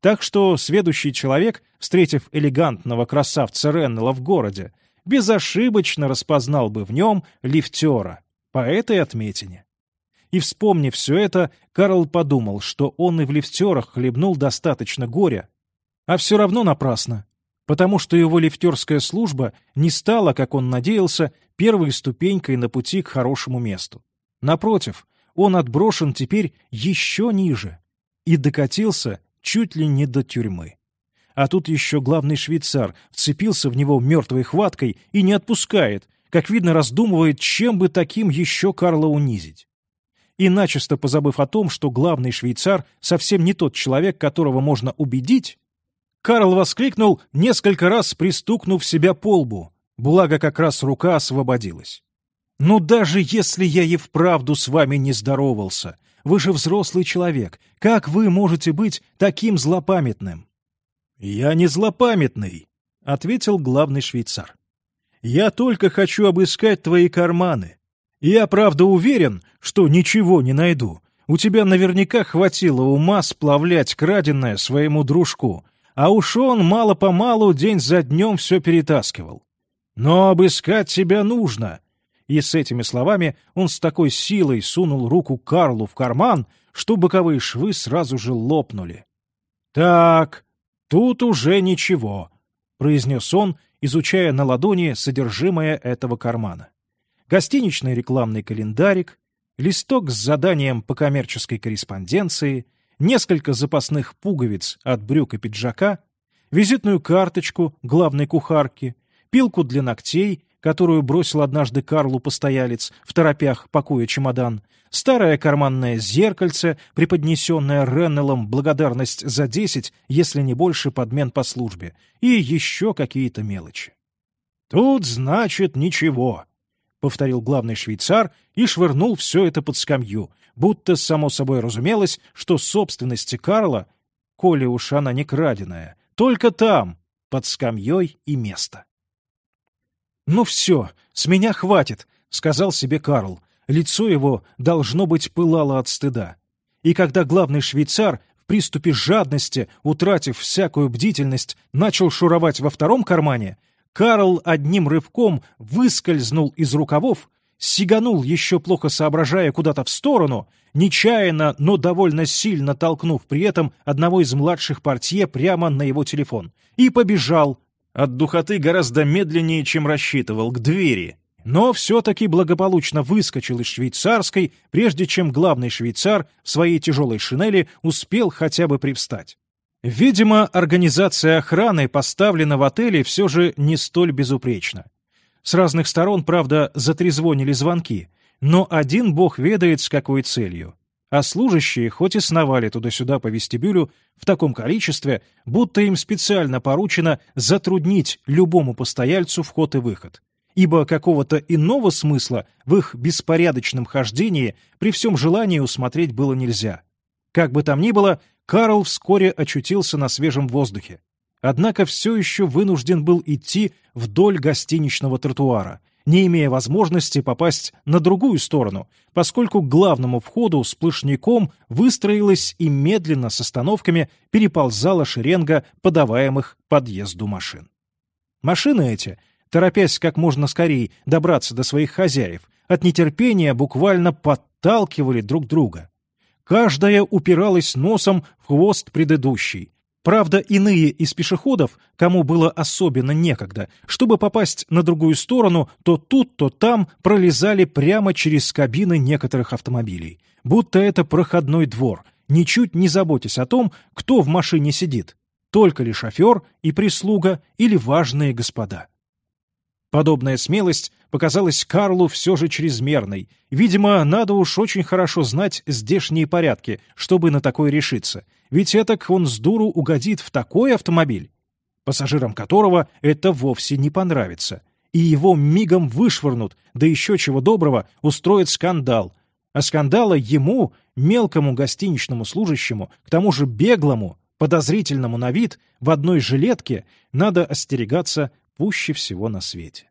Так что сведущий человек, встретив элегантного красавца Реннелла в городе, безошибочно распознал бы в нем лифтера по этой отметине. И вспомнив все это, Карл подумал, что он и в лифтерах хлебнул достаточно горя, а все равно напрасно потому что его лифтерская служба не стала, как он надеялся, первой ступенькой на пути к хорошему месту. Напротив, он отброшен теперь еще ниже и докатился чуть ли не до тюрьмы. А тут еще главный швейцар вцепился в него мертвой хваткой и не отпускает, как видно, раздумывает, чем бы таким еще Карла унизить. И начисто позабыв о том, что главный швейцар совсем не тот человек, которого можно убедить, Карл воскликнул, несколько раз пристукнув себя по лбу, благо как раз рука освободилась. «Ну даже если я и вправду с вами не здоровался, вы же взрослый человек, как вы можете быть таким злопамятным?» «Я не злопамятный», — ответил главный швейцар. «Я только хочу обыскать твои карманы. Я, правда, уверен, что ничего не найду. У тебя наверняка хватило ума сплавлять краденое своему дружку, а уж он мало-помалу день за днем все перетаскивал. Но обыскать тебя нужно. И с этими словами он с такой силой сунул руку Карлу в карман, что боковые швы сразу же лопнули. «Так, тут уже ничего», — произнес он, изучая на ладони содержимое этого кармана. Гостиничный рекламный календарик, листок с заданием по коммерческой корреспонденции — несколько запасных пуговиц от брюк и пиджака, визитную карточку главной кухарки, пилку для ногтей, которую бросил однажды Карлу постоялец, в торопях пакуя чемодан, старое карманное зеркальце, преподнесенное Реннеллом благодарность за десять, если не больше подмен по службе, и еще какие-то мелочи. «Тут, значит, ничего», — повторил главный швейцар и швырнул все это под скамью, будто само собой разумелось, что собственности Карла, коли уж она не краденая, только там, под скамьей и место. «Ну все, с меня хватит», — сказал себе Карл. Лицо его, должно быть, пылало от стыда. И когда главный швейцар в приступе жадности, утратив всякую бдительность, начал шуровать во втором кармане, Карл одним рывком выскользнул из рукавов сиганул, еще плохо соображая куда-то в сторону, нечаянно, но довольно сильно толкнув при этом одного из младших портье прямо на его телефон, и побежал, от духоты гораздо медленнее, чем рассчитывал, к двери. Но все-таки благополучно выскочил из швейцарской, прежде чем главный швейцар в своей тяжелой шинели успел хотя бы привстать. Видимо, организация охраны поставлена в отеле все же не столь безупречна. С разных сторон, правда, затрезвонили звонки, но один бог ведает, с какой целью. А служащие хоть и сновали туда-сюда по вестибюлю в таком количестве, будто им специально поручено затруднить любому постояльцу вход и выход. Ибо какого-то иного смысла в их беспорядочном хождении при всем желании усмотреть было нельзя. Как бы там ни было, Карл вскоре очутился на свежем воздухе. Однако все еще вынужден был идти вдоль гостиничного тротуара — не имея возможности попасть на другую сторону, поскольку к главному входу сплошняком выстроилась и медленно с остановками переползала шеренга подаваемых подъезду машин. Машины эти, торопясь как можно скорее добраться до своих хозяев, от нетерпения буквально подталкивали друг друга. Каждая упиралась носом в хвост предыдущей, Правда, иные из пешеходов, кому было особенно некогда, чтобы попасть на другую сторону, то тут, то там пролезали прямо через кабины некоторых автомобилей. Будто это проходной двор, ничуть не заботясь о том, кто в машине сидит. Только ли шофер и прислуга или важные господа. Подобная смелость показалась Карлу все же чрезмерной. Видимо, надо уж очень хорошо знать здешние порядки, чтобы на такое решиться — ведь этак он с дуру угодит в такой автомобиль, пассажирам которого это вовсе не понравится, и его мигом вышвырнут, да еще чего доброго, устроят скандал. А скандала ему, мелкому гостиничному служащему, к тому же беглому, подозрительному на вид, в одной жилетке, надо остерегаться пуще всего на свете.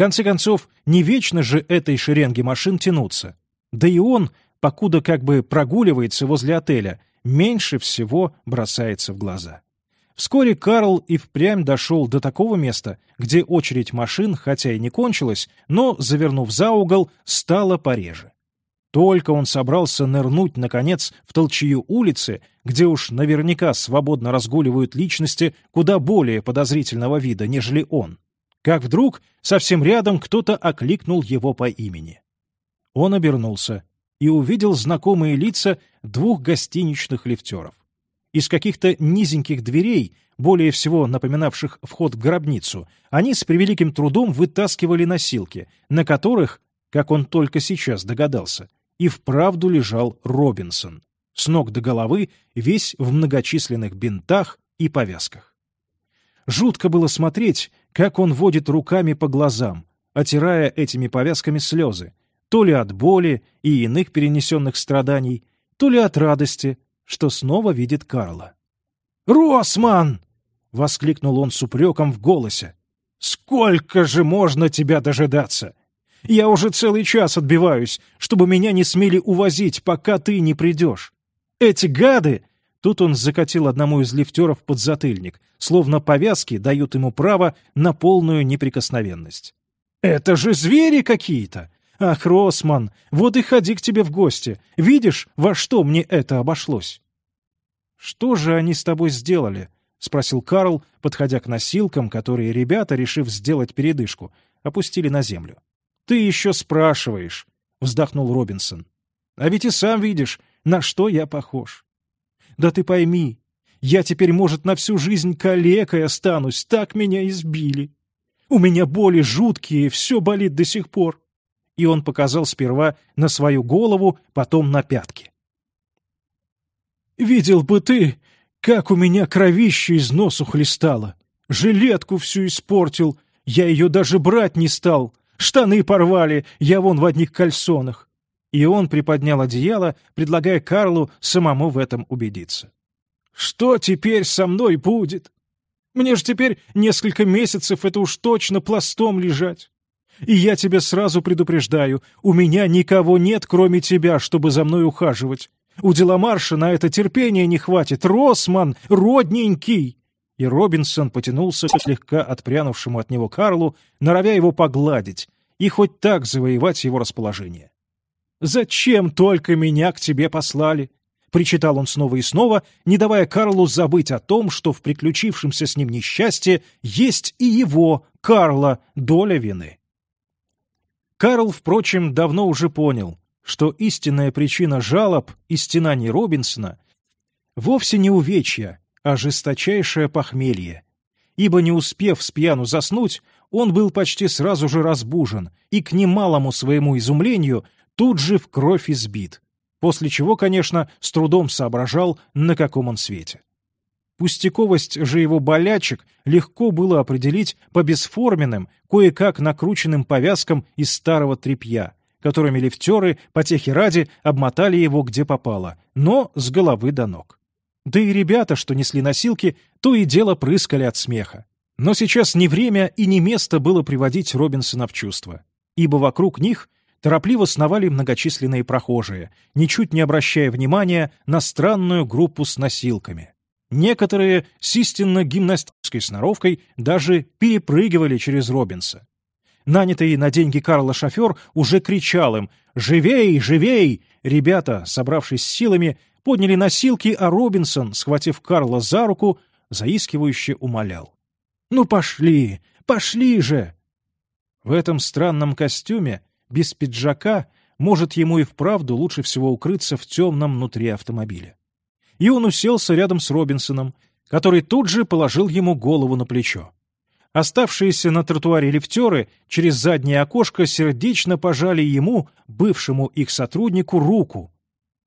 Конце концов, не вечно же этой шеренге машин тянуться. Да и он, покуда как бы прогуливается возле отеля, меньше всего бросается в глаза. Вскоре Карл и впрямь дошел до такого места, где очередь машин, хотя и не кончилась, но, завернув за угол, стала пореже. Только он собрался нырнуть, наконец, в толчью улицы, где уж наверняка свободно разгуливают личности куда более подозрительного вида, нежели он. Как вдруг совсем рядом кто-то окликнул его по имени. Он обернулся и увидел знакомые лица двух гостиничных лифтеров. Из каких-то низеньких дверей, более всего напоминавших вход в гробницу, они с превеликим трудом вытаскивали носилки, на которых, как он только сейчас догадался, и вправду лежал Робинсон, с ног до головы, весь в многочисленных бинтах и повязках. Жутко было смотреть, как он водит руками по глазам, отирая этими повязками слезы, то ли от боли и иных перенесенных страданий, то ли от радости, что снова видит Карла. «Росман!» — воскликнул он с упреком в голосе. «Сколько же можно тебя дожидаться? Я уже целый час отбиваюсь, чтобы меня не смели увозить, пока ты не придешь. Эти гады...» Тут он закатил одному из лифтеров под затыльник, словно повязки дают ему право на полную неприкосновенность. «Это же звери какие-то! «Ах, Росман, вот и ходи к тебе в гости. Видишь, во что мне это обошлось?» «Что же они с тобой сделали?» — спросил Карл, подходя к носилкам, которые ребята, решив сделать передышку, опустили на землю. «Ты еще спрашиваешь», — вздохнул Робинсон. «А ведь и сам видишь, на что я похож. Да ты пойми, я теперь, может, на всю жизнь калекой останусь, так меня избили. У меня боли жуткие, все болит до сих пор и он показал сперва на свою голову, потом на пятки. «Видел бы ты, как у меня кровище из носу хлестало! Жилетку всю испортил, я ее даже брать не стал, штаны порвали, я вон в одних кальсонах!» И он приподнял одеяло, предлагая Карлу самому в этом убедиться. «Что теперь со мной будет? Мне же теперь несколько месяцев это уж точно пластом лежать. И я тебе сразу предупреждаю, у меня никого нет, кроме тебя, чтобы за мной ухаживать. У Деламарша на это терпения не хватит. Росман, родненький!» И Робинсон потянулся к слегка отпрянувшему от него Карлу, норовя его погладить и хоть так завоевать его расположение. «Зачем только меня к тебе послали?» — причитал он снова и снова, не давая Карлу забыть о том, что в приключившемся с ним несчастье есть и его, Карла, доля вины. Карл, впрочем, давно уже понял, что истинная причина жалоб и стенаний Робинсона вовсе не увечья, а жесточайшее похмелье. ибо, не успев с пьяну заснуть, он был почти сразу же разбужен и, к немалому своему изумлению, тут же в кровь избит, после чего, конечно, с трудом соображал, на каком он свете. Пустяковость же его болячек легко было определить по бесформенным, кое-как накрученным повязкам из старого тряпья, которыми лифтеры, потехи ради, обмотали его где попало, но с головы до ног. Да и ребята, что несли носилки, то и дело прыскали от смеха. Но сейчас не время и не место было приводить Робинсона в чувство, ибо вокруг них торопливо сновали многочисленные прохожие, ничуть не обращая внимания на странную группу с носилками. Некоторые с истинно гимнастической сноровкой даже перепрыгивали через Робинса. Нанятый на деньги Карла шофер уже кричал им «Живей, живей!» Ребята, собравшись силами, подняли носилки, а Робинсон, схватив Карла за руку, заискивающе умолял. «Ну пошли, пошли же!» В этом странном костюме, без пиджака, может, ему и вправду лучше всего укрыться в темном внутри автомобиля. И он уселся рядом с Робинсоном, который тут же положил ему голову на плечо. Оставшиеся на тротуаре лифтеры через заднее окошко сердечно пожали ему, бывшему их сотруднику, руку.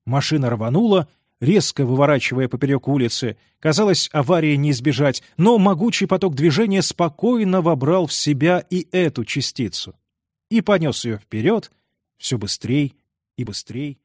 Машина рванула, резко выворачивая поперек улицы. Казалось, аварии не избежать, но могучий поток движения спокойно вобрал в себя и эту частицу. И понес ее вперед все быстрей и быстрей.